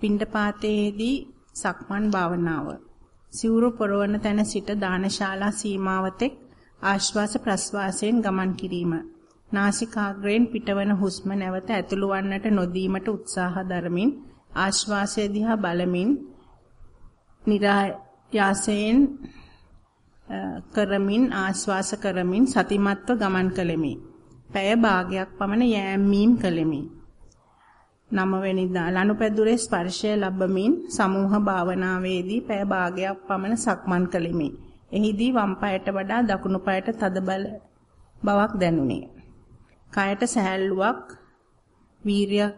පිණ්ඩපාතයේදී සක්මන් භාවනාව සිවුරු පොරවන තැන සිට දානශාලා සීමාවතෙක් ආශ්වාස ප්‍රශ්වාසයෙන් ගමන් කිරීම. නාසිකාග්‍රයෙන් පිටවන හුස්ම නැවත ඇතුළු වන්නට නොදීමට උත්සාහ දරමින් ආශ්වාසය දිහා බලමින් નિરાයාසයෙන් කරමින් ආශ්වාස කරමින් සතිමත්ව ගමන් කළෙමි. පැය භාගයක් පමණ යෑමීම් කළෙමි. නවවෙනිදා ලනුපැදුරේ ස්පර්ශය ලැබමින් සමූහ භාවනාවේදී පය භාගයක් පමණ සක්මන් කළෙමි. එහිදී වම් පායට වඩා දකුණු පායට තදබල බවක් දැනුනි. කයට සහැල්ලුවක් වීරියක්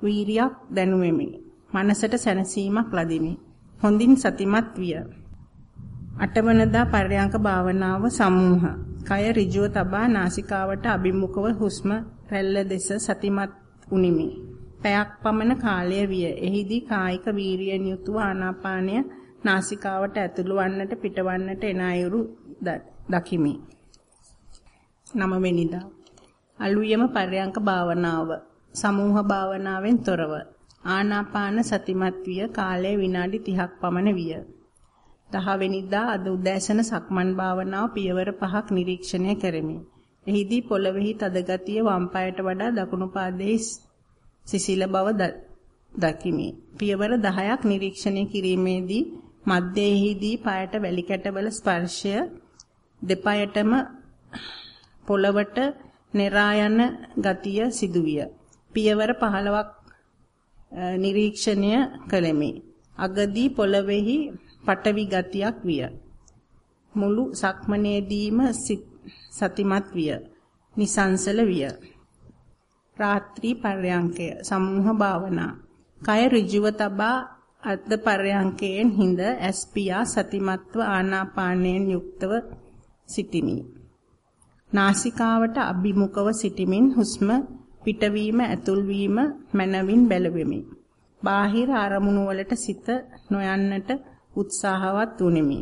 වීරියක් දැනුෙමි. මනසට සැනසීමක් ලදිමි. හොඳින් සතිමත් විය. අටවනදා පර්යංක භාවනාව සමූහ. කය ඍජුව තබා නාසිකාවට අභිමුඛව හුස්ම රැල්ල දෙස සතිමත් උනිමි. පැයක් පමණ කාලය විය. එහිදී කායික වීරියෙන් යුතුව ආනාපානය නාසිකාවට ඇතුළු වන්නට පිටවන්නට එන අයුරු දකිමි. නම වෙනිදා. අලුයම පර්යංක භාවනාව. සමූහ භාවනාවෙන් තොරව. ආනාපාන සතිමත් විය කාලය විනාඩි 30ක් පමණ විය. 10 වෙනිදා අද උදෑසන සක්මන් භාවනාව පියවර 5ක් නිරීක්ෂණය කරමි. එහිදී පොළවෙහි තද ගතිය වම් පායට වඩා දකුණු පාදයේ සිසිල බව දකිමි. පියවර 10ක් නිරීක්ෂණය කිරීමේදී මැදයේදී පායට වැලි කැටවල ස්පර්ශය දෙපයටම පොළවට නෙරා යන ගතිය සිදුවිය. පියවර 15ක් නිරීක්ෂණය කළෙමි. අගදී පොළවේහි පටවි ගතියක් විය. මුළු සක්මනේදීම සතිමත් විය. නිසංසල විය. රාත්‍රී පර්යංකය සමූහ භාවනා. කය ඍජුව තබා අර්ධ පර්යංකයෙන් හිඳ ඇස්පියා සතිමත්ව ආනාපානයෙන් යුක්තව සිටිමි. නාසිකාවට අභිමුඛව සිටිමින් හුස්ම පිටවීම ඇතුල්වීම මනවින් බැලුවෙමි. බාහිර අරමුණු වලට සිත නොයන්නට උත්සාහවත් වුනිමි.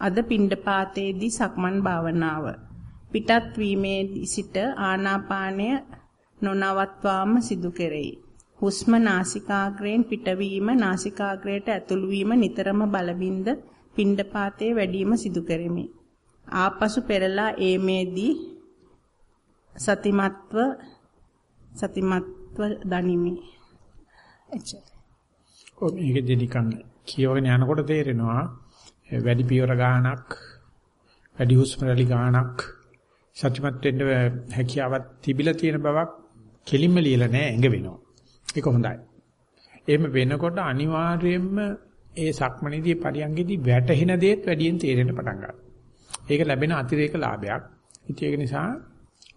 අද පිණ්ඩපාතයේදී සක්මන් භාවනාව පිටත් වීමේදී සිට ආනාපානය නොනවත්වාම සිදු කෙරෙයි. හුස්ම නාසිකාග්‍රයෙන් පිටවීම නාසිකාග්‍රයට ඇතුළු වීම නිතරම බලමින්ද පිණ්ඩපාතයේ වැඩිම සිදු කෙරෙමි. ආපසු පෙරලා ඒමේදී සතිමත්ව සතිමත්ව දනිමි. එච්චර. ඔය මේකදී නිකන් කියවගෙන යනකොට තේරෙනවා වැඩි පියවර ගානක් වැඩි හුස්ම රැලි ගානක් සත්‍යමත් වෙන්න හැකියාවක් තිබිලා තියෙන බවක් කෙලින්ම ලියලා නැහැ ඇඟ වෙනවා. ඒක හොඳයි. එහෙම වෙනකොට අනිවාර්යයෙන්ම ඒ සක්මණේදී පරියංගෙදී වැටහෙන දේත් වැඩියෙන් තේරෙන්න පටන් ගන්නවා. ඒක ලැබෙන අතිරේක ලාභයක්. ඉතින් ඒක නිසා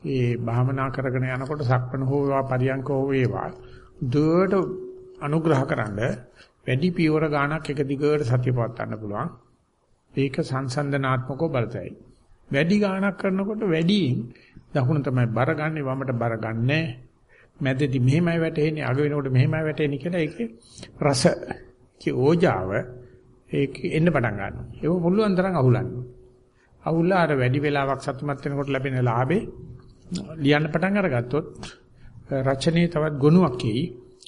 ඒ භාවනා කරගෙන යනකොට සක්මණ හෝ වේවා පරියංක හෝ වේවා දුවට අනුග්‍රහකරනද වැඩි පියවර ගාණක් එක දිගට සතිය පවත්වා ගන්න පුළුවන්. ඒක සංසන්දනාත්මකව බලතයි. වැඩි ගාණක් කරනකොට වැඩියෙන් දකුණ තමයි බර ගන්නෙ වමට බර ගන්නෑ. මැදදී මෙහෙමයි වැටෙන්නේ අග වෙනකොට මෙහෙමයි වැටෙන්නේ කියලා ඒකේ රස කී ඕජාව ඒක එන්න පටන් ගන්නවා. ඒක පුළුවන් තරම් අහුලන්න. අහුලා අර වැඩි වෙලාවක් සතුටුමත් වෙනකොට ලැබෙන ලාභේ ලියන්න පටන් අරගත්තොත් රචනයේ තවත් ගුණයක් එයි.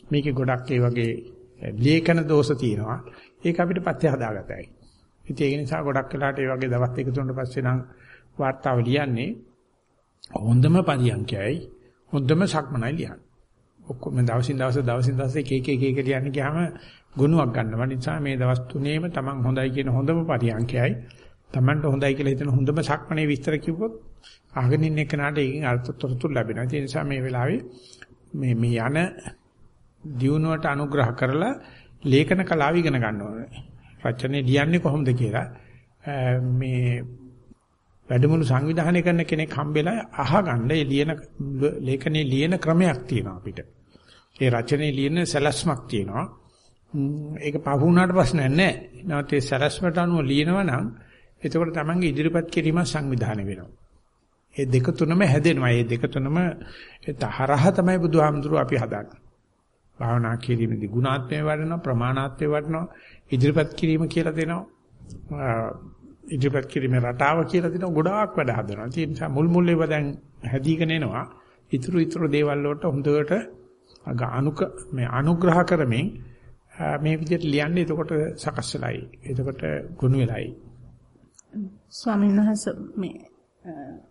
මේකේ ගොඩක් ඒ වගේ ලේඛන දෝෂ තියෙනවා. ඒක අපිට පස්සේ හදාගතයි. ඉතින් ඒක නිසා ගොඩක් වෙලාට ඒ වගේ දවස් දෙක තුනකට පස්සේ නම් වාර්තාව ලියන්නේ හොඳම පරියන්කයයි හොඳම සක්මනයි ලියන්නේ. ඔක්කොම දවසින් දවස දවසින් දවස එක එක එක එක ලියන්න ගියාම ගුණයක් ගන්නවා. නිසා මේ දවස් තුනේම Taman හොඳයි කියන හොඳම පරියන්කයයි Tamanට හොඳයි කියලා හිතන හොඳම සක්මනේ විස්තර කිව්වොත් අහගෙන ඉන්න කෙනාට ඒකෙන් අර්ථ තොරතුරු ලැබෙනවා. ඒ නිසා මේ වෙලාවේ මේ මේ යන දියුණුවට අනුග්‍රහ කරලා ලේඛන කලාව ඉගෙන ගන්න ඕනේ. රචනයේ ලියන්නේ කොහොමද කියලා මේ වැඩමුළු සංවිධානය කරන කෙනෙක් හම්බෙලා අහගන්න ඒ ලියන ලේඛනයේ ලියන ක්‍රමයක් තියෙනවා අපිට. ඒ රචනයේ ලියන සැලැස්මක් තියෙනවා. ඒක පහ වුණාට ප්‍රශ්නයක් නැහැ. නමුත් ඒ සැලැස්මට අනුව ලියනවා නම් එතකොට තමන්ගේ ඉදිරිපත් කිරීම සංවිධානය වෙනවා. ඒ දෙක තුනම හැදෙනවා. ඒ දෙක තුනම තහරහ තමයි බුදුහාමුදුරුව අපි හදාගන්නේ. භාවනා කිරීමේදී ගුණාත්මය වඩනවා, ප්‍රමාණාත්මය වඩනවා, ඉදිරිපත් කිරීම කියලා දෙනවා. ඉදිරිපත් කිරීමේ රටාව කියලා දෙනවා. ගොඩාක් වැඩ හදනවා. ඒ නිසා මුල් මුල් ඒවා දැන් හැදීගෙන එනවා. ඊතුරු ඊතුරු දේවල් වලට හොඳට අනුක මේ අනුග්‍රහ කරමින් මේ විදිහට ලියන්නේ එතකොට සකස් වෙලයි. එතකොට ගුණ වෙලයි. ස්වාමීන් වහන්සේ මේ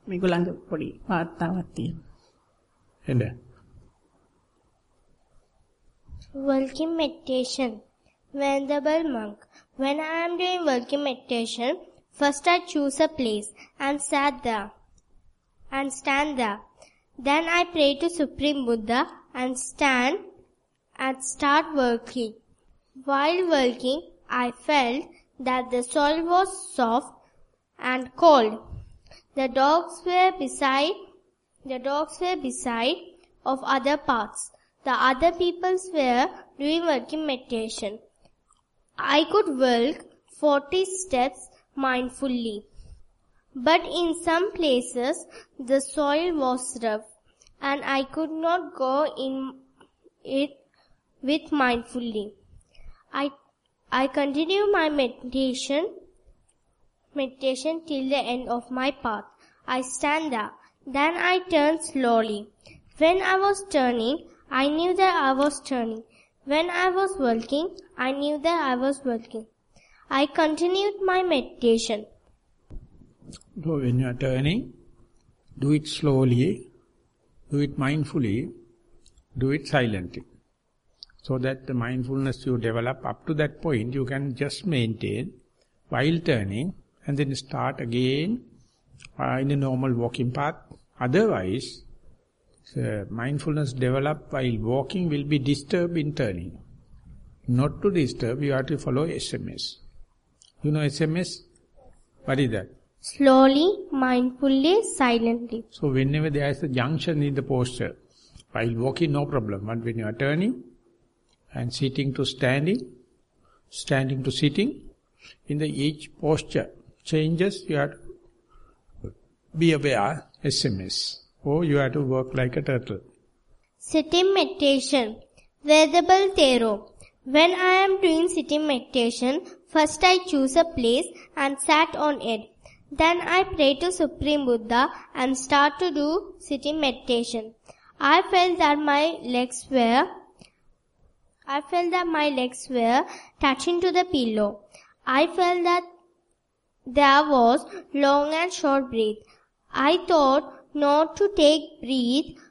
මේගොල්ලන්ගේ පොඩි වාර්තාවක් තියෙනවා. එන්න. Walking meditation. Venerable monk. When I am doing walking meditation, first I choose a place and sat there and stand there. Then I pray to Supreme Buddha and stand and start working. While working, I felt that the soil was soft and cold. The dogs were beside, the dogs were beside of other paths. The other peoples were doing working meditation. I could walk 40 steps mindfully. But in some places the soil was rough and I could not go in it with mindfully. I, I continue my meditation meditation till the end of my path. I stand there. Then I turn slowly. When I was turning, I knew that I was turning. When I was walking, I knew that I was walking. I continued my meditation. So when you are turning, do it slowly, do it mindfully, do it silently. So that the mindfulness you develop up to that point, you can just maintain while turning and then start again uh, in a normal walking path. Otherwise, so mindfulness develop while walking will be disturbed in turning. Not to disturb, you have to follow SMS. You know SMS? What is that? Slowly, mindfully, silently. So whenever there is a junction in the posture, while walking no problem, but when you are turning and sitting to standing, standing to sitting, in the each posture changes, you have to be aware, SMS, or you have to work like a turtle. Sitting meditation. Venerable Thero. When I am doing sitting meditation, first I choose a place and sat on it. Then I pray to Supreme Buddha and start to do sitting meditation. I felt that my legs were I felt that my legs were touching to the pillow. I felt that there was long and short breath. I thought not to take breath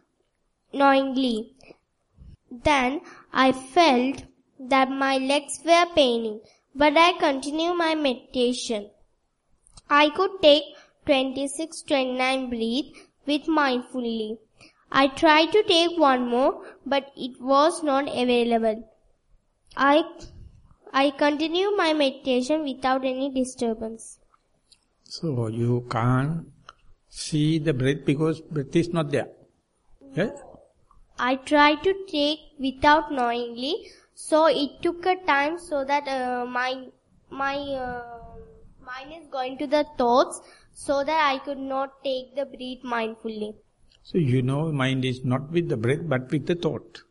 knowingly. Then I felt that my legs were paining, but I continue my meditation. I could take 26-29 breath with mindfully. I tried to take one more, but it was not available. I I continue my meditation without any disturbance. So you can't see the breath because breath is not there. Yeah? I try to take without knowingly, so it took a time so that uh, my my uh, mind is going to the thoughts, so that I could not take the breath mindfully. So you know mind is not with the breath but with the thought.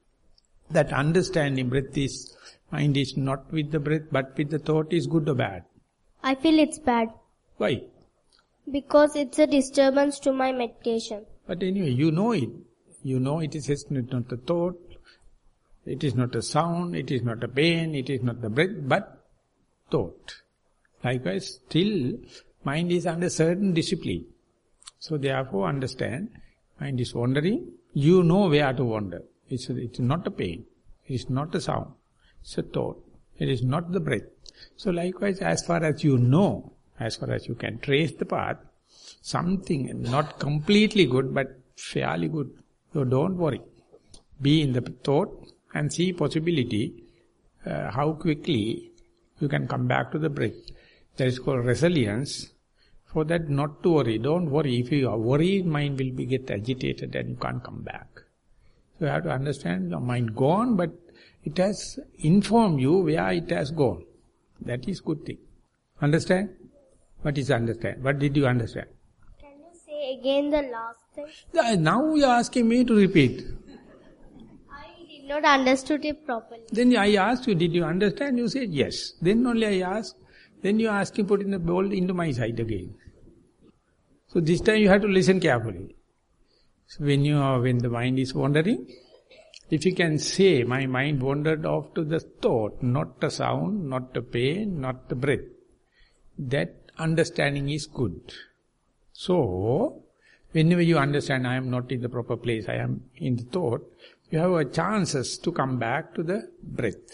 That understanding breath is, mind is not with the breath but with the thought is good or bad. I feel it's bad Why? because it's a disturbance to my meditation. But anyway, you know it. You know it is not the thought, it is not a sound, it is not a pain, it is not the breath, but thought. Likewise, still, mind is under certain discipline. So therefore understand, mind is wandering, you know where to wander. It's, it's not a pain, it is not a sound, it's a thought, it is not the breath. So likewise, as far as you know, as far as you can trace the path, something not completely good but fairly good. So don't worry. Be in the thought and see possibility uh, how quickly you can come back to the breath. That is called resilience. For that not to worry. Don't worry. If you are worried, mind will be get agitated and you can't come back. So you have to understand your mind gone, but it has informed you where it has gone. That is good thing. Understand? What is understand? What did you understand? Can you say again the last thing? Now you are asking me to repeat. Did not understood it properly. Then I asked you, did you understand? You said yes. Then only I asked. Then you ask me put in the bowl into my side again. So this time you have to listen carefully. So when you are, when the mind is wandering, if you can say, my mind wandered off to the thought, not the sound, not the pain, not the breath, that understanding is good. So, whenever you understand I am not in the proper place, I am in the thought, you have a chances to come back to the breath.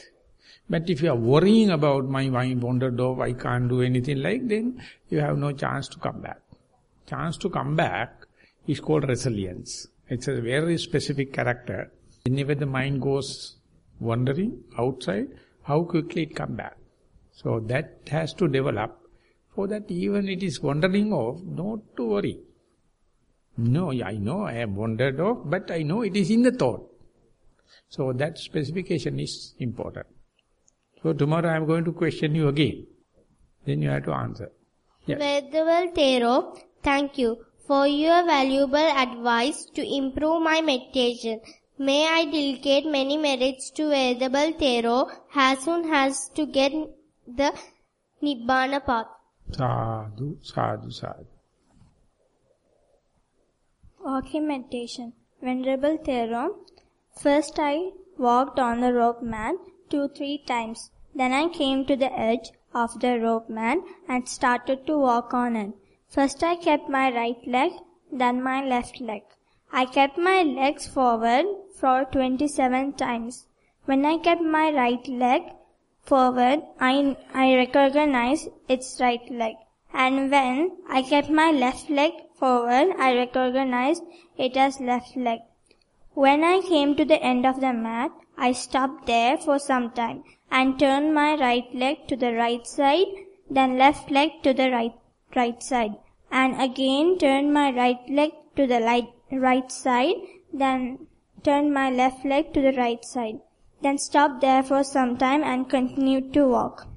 But if you are worrying about my mind wandered off, I can't do anything like, then you have no chance to come back. Chance to come back is called resilience. It's a very specific character. Whenever the mind goes wandering outside, how quickly it come back. So that has to develop for that even it is wandering off, not to worry. No, I know I am wandered off, but I know it is in the thought. So that specification is important. So tomorrow I am going to question you again. Then you have to answer. Yes. Vedaval Tero, thank you for your valuable advice to improve my meditation. May I delegate many merits to Vedaval Tero as soon as to get the Nibbana path. Sadhu, sadhu, sadhu. Walking meditation. Venerable Theron, first I walked on the rope mat two, three times. Then I came to the edge of the rope mat and started to walk on it. First I kept my right leg, then my left leg. I kept my legs forward for 27 times. When I kept my right leg forward, I, I recognized its right leg. And when I kept my left leg forward, I recognized it as left leg. When I came to the end of the mat, I stopped there for some time and turned my right leg to the right side, then left leg to the right, right side, and again turned my right leg to the right, right side, then turned my left leg to the right side, then stopped there for some time and continued to walk.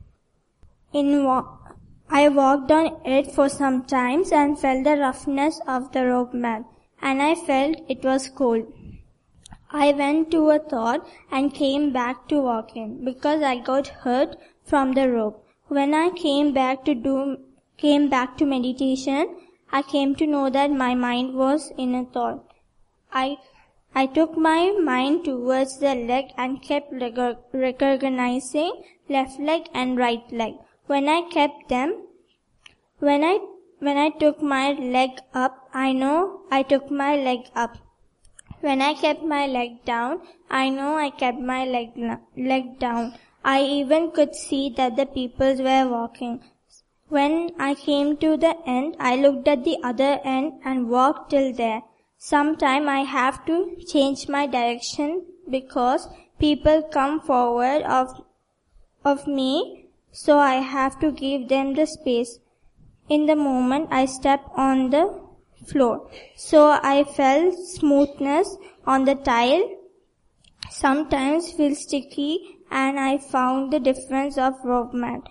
In walk, I walked on it for some times and felt the roughness of the rope mat, and I felt it was cold. I went to a thought and came back to walking because I got hurt from the rope. When I came back to do, came back to meditation, I came to know that my mind was in a thought. I, I took my mind towards the leg and kept rec- recognizing left leg and right leg. When I kept them, when I, when I took my leg up, I know I took my leg up. When I kept my leg down, I know I kept my leg, leg down. I even could see that the people were walking. When I came to the end, I looked at the other end and walked till there. Sometime I have to change my direction because people come forward of, of me, so I have to give them the space. In the moment I step on the floor. So I felt smoothness on the tile, sometimes feel sticky and I found the difference of rope mat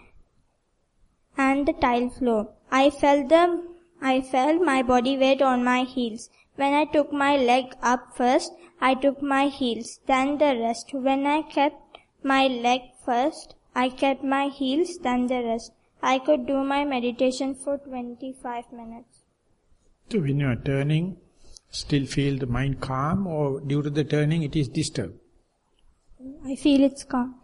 and the tile floor. I felt the, I felt my body weight on my heels. When I took my leg up first, I took my heels, then the rest. When I kept my leg first, I kept my heels, then the rest. I could do my meditation for 25 minutes. So when you are turning, still feel the mind calm or due to the turning it is disturbed? I feel it's calm.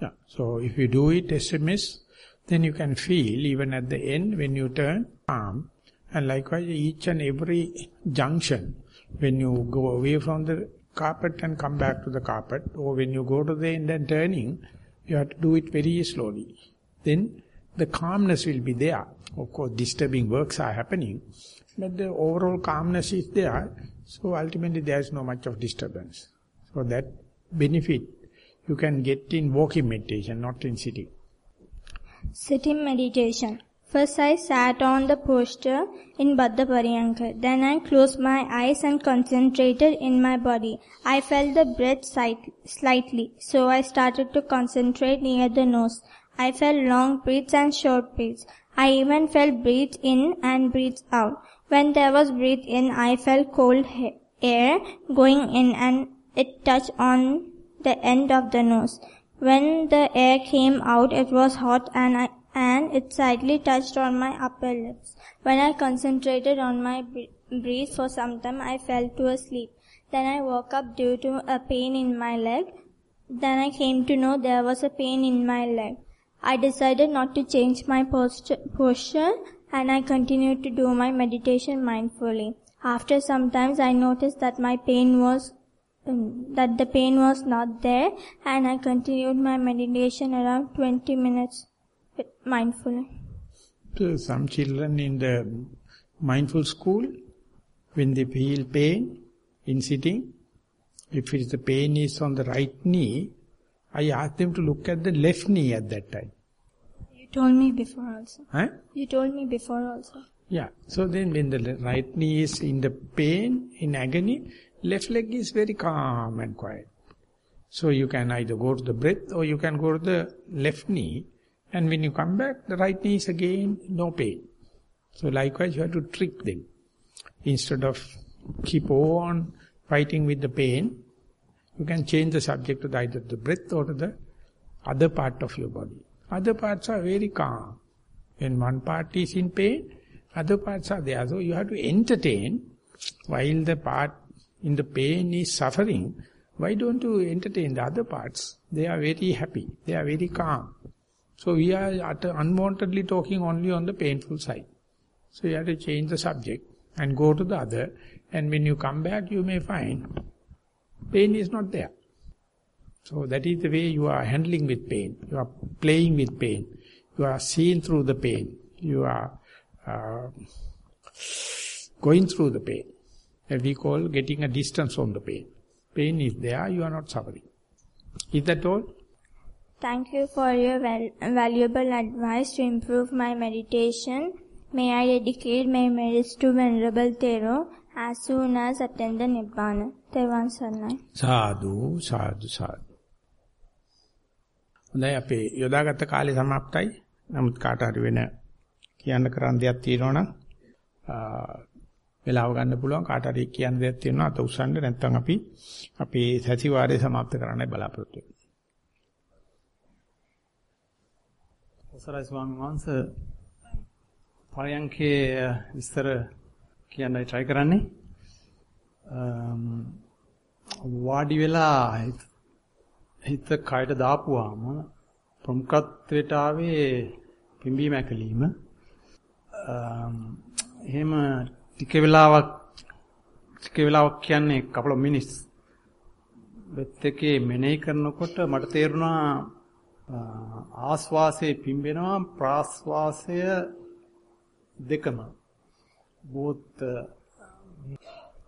Yeah. So if you do it SMS, then you can feel even at the end when you turn calm. And likewise each and every junction, when you go away from the carpet and come back to the carpet, or when you go to the end and turning, you have to do it very slowly. Then the calmness will be there. Of course, disturbing works are happening, but the overall calmness is there. So ultimately there is no much of disturbance. So that benefit you can get in walking meditation, not in sitting. Sitting meditation. First I sat on the posture in Baddha Pariyanka. Then I closed my eyes and concentrated in my body. I felt the breath slightly, so I started to concentrate near the nose. I felt long breaths and short breaths. I even felt breathe in and breathe out. When there was breathe in, I felt cold air going in and it touched on the end of the nose. When the air came out, it was hot and I, and it slightly touched on my upper lips. When I concentrated on my breath for some time, I fell to a sleep. Then I woke up due to a pain in my leg. Then I came to know there was a pain in my leg. I decided not to change my posture, and I continued to do my meditation mindfully. After some times I noticed that my pain was um, that the pain was not there and I continued my meditation around 20 minutes mindfully. So some children in the mindful school, when they feel pain in sitting, if the pain is on the right knee, I asked them to look at the left knee at that time. You told me before also. Huh? You told me before also. Yeah. So then when the right knee is in the pain, in agony, left leg is very calm and quiet. So you can either go to the breath or you can go to the left knee. And when you come back, the right knee is again no pain. So likewise you have to trick them. Instead of keep on fighting with the pain, you can change the subject to either the breath or to the other part of your body. Other parts are very calm. When one part is in pain, other parts are there. So you have to entertain while the part in the pain is suffering. Why don't you entertain the other parts? They are very happy. They are very calm. So we are unwantedly talking only on the painful side. So you have to change the subject and go to the other. And when you come back, you may find pain is not there. So that is the way you are handling with pain. You are playing with pain. You are seeing through the pain. You are uh, going through the pain. And we call getting a distance from the pain. Pain is there, you are not suffering. Is that all? Thank you for your val valuable advice to improve my meditation. May I dedicate my merits to Venerable Tero as soon as attend the Nibbana. තෙවන් සරණයි. සාදු සාදු සාදු. හොඳයි අපේ යොදාගත්ත කාලය સમાප්තයි. නමුත් කාට හරි වෙන කියන්න කරන්න දෙයක් තියෙනවා නම් වෙලාව ගන්න පුළුවන් කාට හරි කියන්න දෙයක් තියෙනවා අත උස්සන්න නැත්නම් අපි අපේ සතිವಾರය સમાප්ත කරන්නයි බලාපොරොත්තු වෙන්නේ. ඔසරයි ස්වාමීන් වහන්සේ පරයන්කේ විස්තර කියන්නයි try කරන්නේ. වාඩි වෙලා හිත කයට දාපුවාම ප්‍රමුඛත්වයට ආවේ පිම්බීම ඇකලීම. එහෙම ටික වෙලාවක් ටික වෙලාවක් කියන්නේ couple of minutes වෙත් එකේ මෙනෙහි කරනකොට මට තේරුණා ආස්වාසයේ පිම්බෙනවා ප්‍රාස්වාසය දෙකම බොත්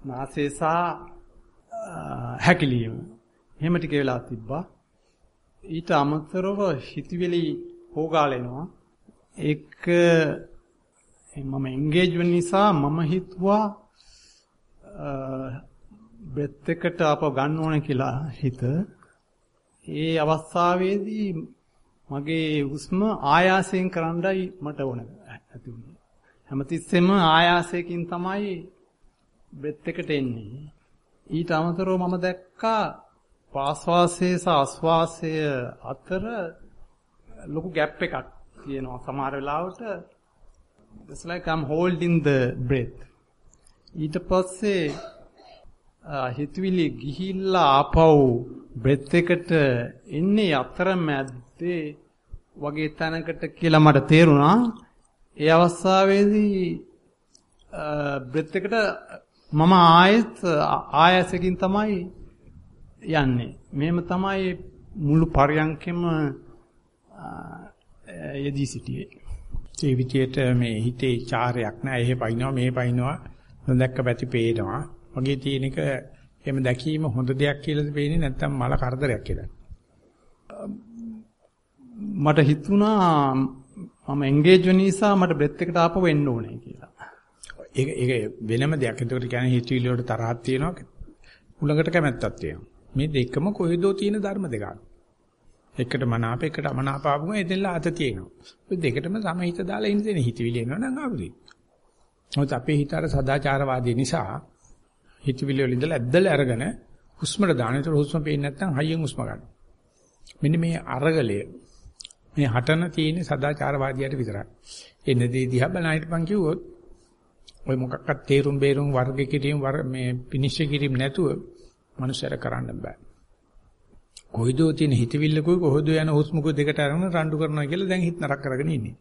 නාසය සහ හැකිලිම. එහෙම ටික වෙලා තිබ්බා. ඊට අමතරව හිතවිලි හොගාලෙනවා. ඒක මම එන්ගේජ් වෙන නිසා මම හිතුවා බ්‍රෙත් එකට ආපහු ගන්න ඕන කියලා හිත. ඒ අවස්ථාවේදී මගේ හුස්ම ආයාසයෙන් කරන්නයි මට ඕන ඇති වුණේ. හැමතිස්සෙම ආයාසයෙන් තමයි බ්‍රෙත් එකට එන්නේ. ඊට අමතරව මම දැක්කා පාස්වාසය සහ ආස්වාසය අතර ලොකු ગેප් එකක් තියෙනවා සමහර වෙලාවට. It's like I'm holding the breath. ඊට පස්සේ හිතවිලි ගිහිල්ලා ආපහු බ්‍රෙත් එකට එන්නේ අතරමැද්දේ වගේ තැනකට කියලා මට තේරුණා. ඒ අවස්ථාවේදී බ්‍රෙත් එකට මම ආයෙත් ආයසකින් තමයි යන්නේ. මෙහෙම තමයි මුළු පරයන්කෙම යෙදී සිටියේ. ඒ විදියට මේ හිතේ චාරයක් නැහැ. එහෙ පයින්නවා මෙහෙ පයින්නවා. නොදැක්ක පැති පේනවා. වගේ තියෙන එක එහෙම දැකීම හොඳ දෙයක් කියලාද පේන්නේ නැත්නම් මල කරදරයක් කියලා. මට හිතුණා මම එන්ගේජ් වෙන නිසා මට බ්‍රෙත් එකට ආපහු එන්න ඕනේ කියලා. ඒක ඒක වෙනම දෙයක්. ඒකට කියන්නේ හිතවිලි වලට තරහක් තියෙනවා. උලඟට කැමැත්තක් තියෙනවා. මේ දෙකම කොහෙදෝ තියෙන ධර්ම දෙකක්. එකට මනාප එකට අමනාප ආවම එදෙල්ල අත තියෙනවා. ඔය දෙකටම සමහිත දාලා ඉන්න දෙන හිතවිලි එනවා නම් ආවුදී. මොකද අපේ හිත අර සදාචාරවාදී නිසා හිතවිලි වල ඉඳලා ඇද්දලා අරගෙන හුස්මට දාන. ඒතර හුස්ම පේන්නේ නැත්නම් හයියෙන් හුස්ම ගන්න. මෙන්න මේ අරගලය මේ හටන තියෙන සදාචාරවාදියාට විතරයි. එන්න දේ දිහා බලන හිටපන් කිව්වොත් ඔය මොකක්වත් තේරුම් බේරුම් වර්ග කිරීම මේ පිනිශ්චය කිරීම නැතුව මනුස්සයර කරන්න බෑ. කොයිදෝ තියෙන හිතවිල්ලකුයි කොහොද යන හුස්මකුයි දෙකට අරගෙන රණ්ඩු කරනවා කියලා දැන් හිත නරක කරගෙන ඉන්නේ.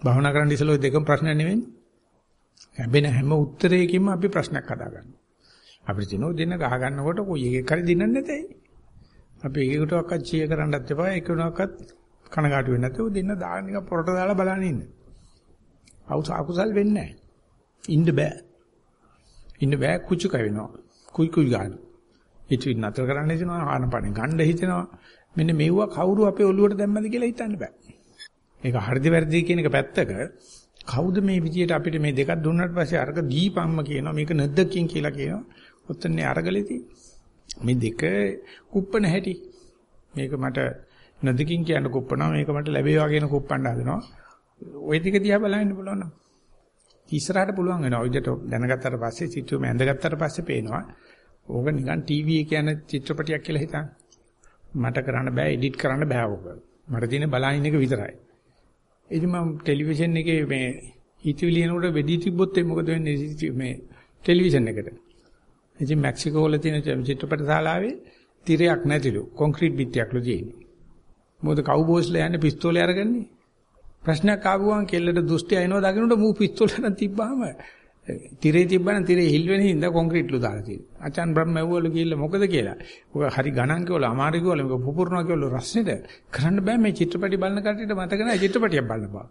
භවනා කරන්න ඉස්සෙල්ලා ওই දෙකම ප්‍රශ්නයක් නෙවෙයි. හැබැයි හැම උත්තරයකින්ම අපි ප්‍රශ්නයක් හදාගන්නවා. අපිට තියෙනවා දෙන්න ගහ ගන්නකොට කොයි එකක් හරි දිනන්නේ නැතේ. අපි ඒකටවත් චිය කරන්නත් එපා ඒකනවත් කනගාටු වෙන්නේ නැතුව දෙන්න දාන එක පොරට දාලා බලන්න ඉන්න. අවුස අකුසල් වෙන්නේ නැහැ. ඉන්න බෑ. ඉන්න බෑ කුචු කවෙනවා. කුයි කුයි ගන්න. හිතුවේ නතර කරන්න හිතනවා ආනපන ගන්න හිතනවා. මෙන්න මෙව්වා කවුරු අපේ ඔළුවට දැම්මද කියලා හිතන්න බෑ. ඒක හරිද වැරදිද කියන එක පැත්තක කවුද මේ විදියට අපිට මේ දෙකක් දුන්නාට පස්සේ අරක දීපම්ම කියනවා මේක නැද්දකින් කියලා කියනවා. ඔතනේ අරගලෙති. මේ දෙක කුප්පන හැටි. මේක මට නැද්දකින් කියන කුප්පනවා මේක මට ලැබේවා කියන කුප්පන්න හදනවා. ওই දෙක දිහා බලන්න පුළුවන් නම් ඉස්සරහට පුළුවන් වෙනවා. විදිහට දැනගත්තට පස්සේ චිත්‍රෙම ඇඳගත්තට පස්සේ පේනවා. ඕක නිකන් ටීවී එක යන චිත්‍රපටයක් කියලා හිතන්න. මට කරන්න බෑ එඩිට් කරන්න බෑ ඕක. මට තියෙන බලහින් එක විතරයි. ඉතින් මම ටෙලිවිෂන් එකේ මේ හිතවිලි එනකොට වෙඩි තිබ්බොත් මොකද වෙන්නේ මේ ටෙලිවිෂන් එකට. ඉතින් මෙක්සිකෝ වල තියෙන චිත්‍රපට ශාලාවේ තිරයක් නැතිලු කොන්ක්‍රීට් බිත්තියක්ලු තියෙන්නේ. මොකද කවුබෝස්ලා යන්නේ පිස්තෝලේ අරගන්නේ. ප්‍රශ්නයක් ආවම කෙල්ලට දුෂ්ටි අයනවා දකින්නට මූ පිස්තෝලෙන් තිබ්බාම තිරේ තිබ්බනම් තිරේ හිල් වෙන හින්දා කොන්ක්‍රීට්ලු දාලා තියෙනවා. අචාන් බ්‍රහ්ම ඇව්වලු කියලා මොකද කියලා. ඔය හරි ගණන් කියලා අමාරු කියලා මේක පුපුරනවා කියලා රස්නෙද කරන්න බෑ මේ චිත්‍රපටි බලන කට්ටියට මතක නැහැ චිත්‍රපටියක් බලන්න බෑ.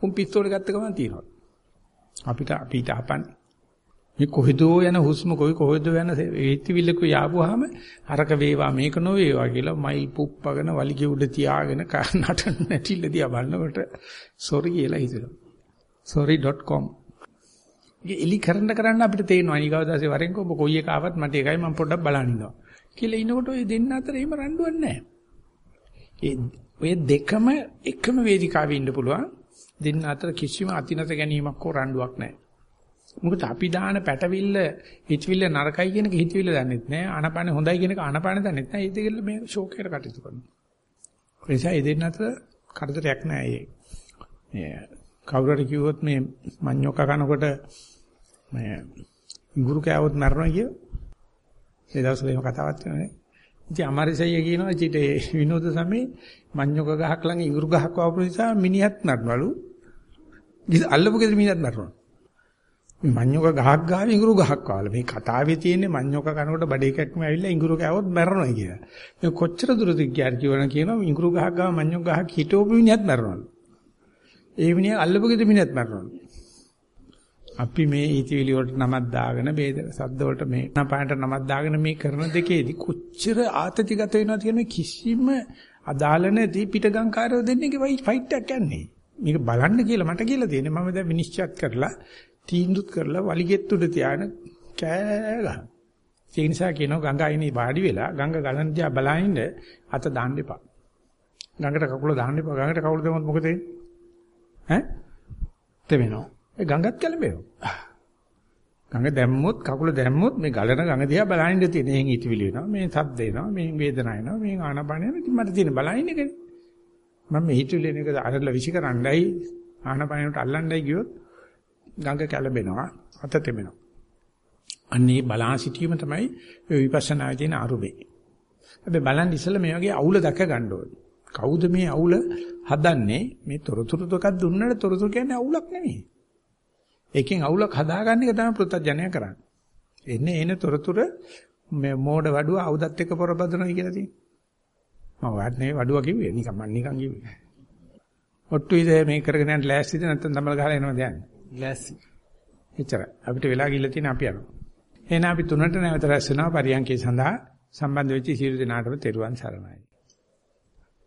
උන් පිස්තෝලේ ගත්ත ගමන් තියෙනවා. අපිට අපිට අපන්නේ මේ කොහෙදෝ යන හුස්ම කොයි කොහෙදෝ යන ඒතිවිල්ලක යාවුවාම අරක වේවා මේක නොවේවා කියලා මයිල් පුප්පගෙන වලිගේ උඩ තියාගෙන නටන නැටිල්ල දිහා බලනකොට sorry කියලා හිතෙනවා. sorry.com එලි කරන්න කරන්න අපිට තේරෙනවා ඊගවදාසේ වරෙන් කොබ කොයි එක ආවත් මට ඒකයි මම පොඩ්ඩක් බලන් ඉන්නවා. කියලා ඉනකොට ඔය දෙන්න අතර එහෙම රණ්ඩුවක් නැහැ. ඒ ඔය දෙකම එකම වේදිකාවේ ඉන්න පුළුවන්. දෙන්න අතර කිසිම අතිනත ගැනීමක් හෝ රණ්ඩුවක් නැහැ. මොකද අපි දාන පැටවිල්ල හිතවිල්ල නරකයි කියන එක හිතවිල්ල දන්නෙත් නැහැ. ආනපාන හොඳයි කියන එක ආනපාන දන්නෙත් නැහැ. ඒ දෙකල මේ ෂෝකේට කටයුතු කරනවා. ඒ නිසා ඒ දෙන්න අතර කරදරයක් නැහැ. මේ කවුරු හරි කිව්වොත් මේ මඤ්ඤොක්ක කනකොට මේ ඉඟුරු කෑවොත් මැරෙනවා කිය. ඒ දවස්වල එහෙම කතාවක් තියෙනවානේ. ඉතින් අමාරිසయ్య කියනවා ඉතින් විනෝද සමේ මඤ්ඤොක ගහක් ළඟ ඉඟුරු ගහක් වපු නිසා මිනිහත් මැරනවලු. අල්ලපු ගෙදර මිනිහත් මැරනවා. මේ මඤ්ඤොක ගහක් ගාවේ ඉඟුරු ගහක් වල මේ කතාවේ තියෙන්නේ මඤ්ඤොක කනකොට බඩේ කැක්කම ඇවිල්ලා ඉඟුරු කෑවොත් මැරෙනවා කියලා. මේ කොච්චර දුරද කියartifවන කියනවා ඉඟුරු ගහක් ගාව මඤ්ඤොක ගහක් හිටවපු මිනිහත් මැරනවලු. ඒ මිනිහ අල්ලපු ගෙදර මිනිහත් මැරනවලු. අපි මේ ඊතිවිලි වලට නමක් දාගෙන වේද සද්ද වලට මේ නපායට නමක් දාගෙන මේ කරන දෙකේදී කොච්චර ආතතිගත වෙනවද කියන කිසිම අදාළ නැති පිටගංකාරයෝ දෙන්නේගේ ෆයිට් එකක් යන්නේ. මේක බලන්න කියලා මට කියලා තියෙන්නේ මම දැන් විනිශ්චය කරලා තීන්දුවත් කරලා වලිගෙත් උඩ තියාගෙන කෑ ගහන. ඒ නිසා කියනවා ගංගායිනේ වාඩි වෙලා ගංග ගලන දිහා බලනින්න අත දාන්න එපා. ගඟට කකුල දාන්න එපා. ගඟට කකුල දෙමුත් මොකද වෙන්නේ? ඈ? තෙමෙනවා. ඒ ගඟත් කැළඹෙනවා. ගඟ දැම්මොත් කකුල දැම්මොත් මේ ගලන ගඟ දිහා බලනින්න තියෙන. එහෙන් ඊටවිලි වෙනවා. මේ සද්ද එනවා. මේ වේදනාව එනවා. මේ ආනපන එනවා. ඉතින් මට තියෙන බලනින්න එකනේ. මම මේ ඊටවිලි එක අරලා විසිකරන්නයි ආනපනට අල්ලන්නයි ගියොත් ගඟ කැළඹෙනවා. අත තෙමෙනවා. අන්නේ බලා සිටීම තමයි ඔය විපස්සනා කියන අරුබේ. හැබැයි බලන් ඉස්සෙල්ලා මේ වගේ අවුල දැක ගන්න ඕනේ. කවුද මේ අවුල හදන්නේ? මේ තොරතුරු දෙකක් දුන්නට තොරතුරු කියන්නේ අවුලක් නෙමෙයි. එකෙන් අවුලක් හදාගන්න එක තමයි පෘථජ්ජනය කරන්නේ. එන්නේ එන තොරතුරු මේ මෝඩ වඩුව අවුදත් එක්ක පොරබදනවා කියලා තියෙනවා. මම වාඩ්නේ වඩුව කිව්වේ නිකන් මම නිකන් කිව්වේ. ඔට්ටු ඉතින් මේ කරගෙන යන්න ලෑස්තිද නැත්නම් තමල ගහලා එනවද යන්නේ? ලෑස්ති. එච්චර. අපිට වෙලා ගිල්ල තියෙන අපි යනවා. එහෙනම් අපි තුනට නැවත රැස් වෙනවා පරියන්කේ සඳහා සම්බන්ධ වෙච්ච සියලු දෙනාටම තෙරුවන් සරණයි.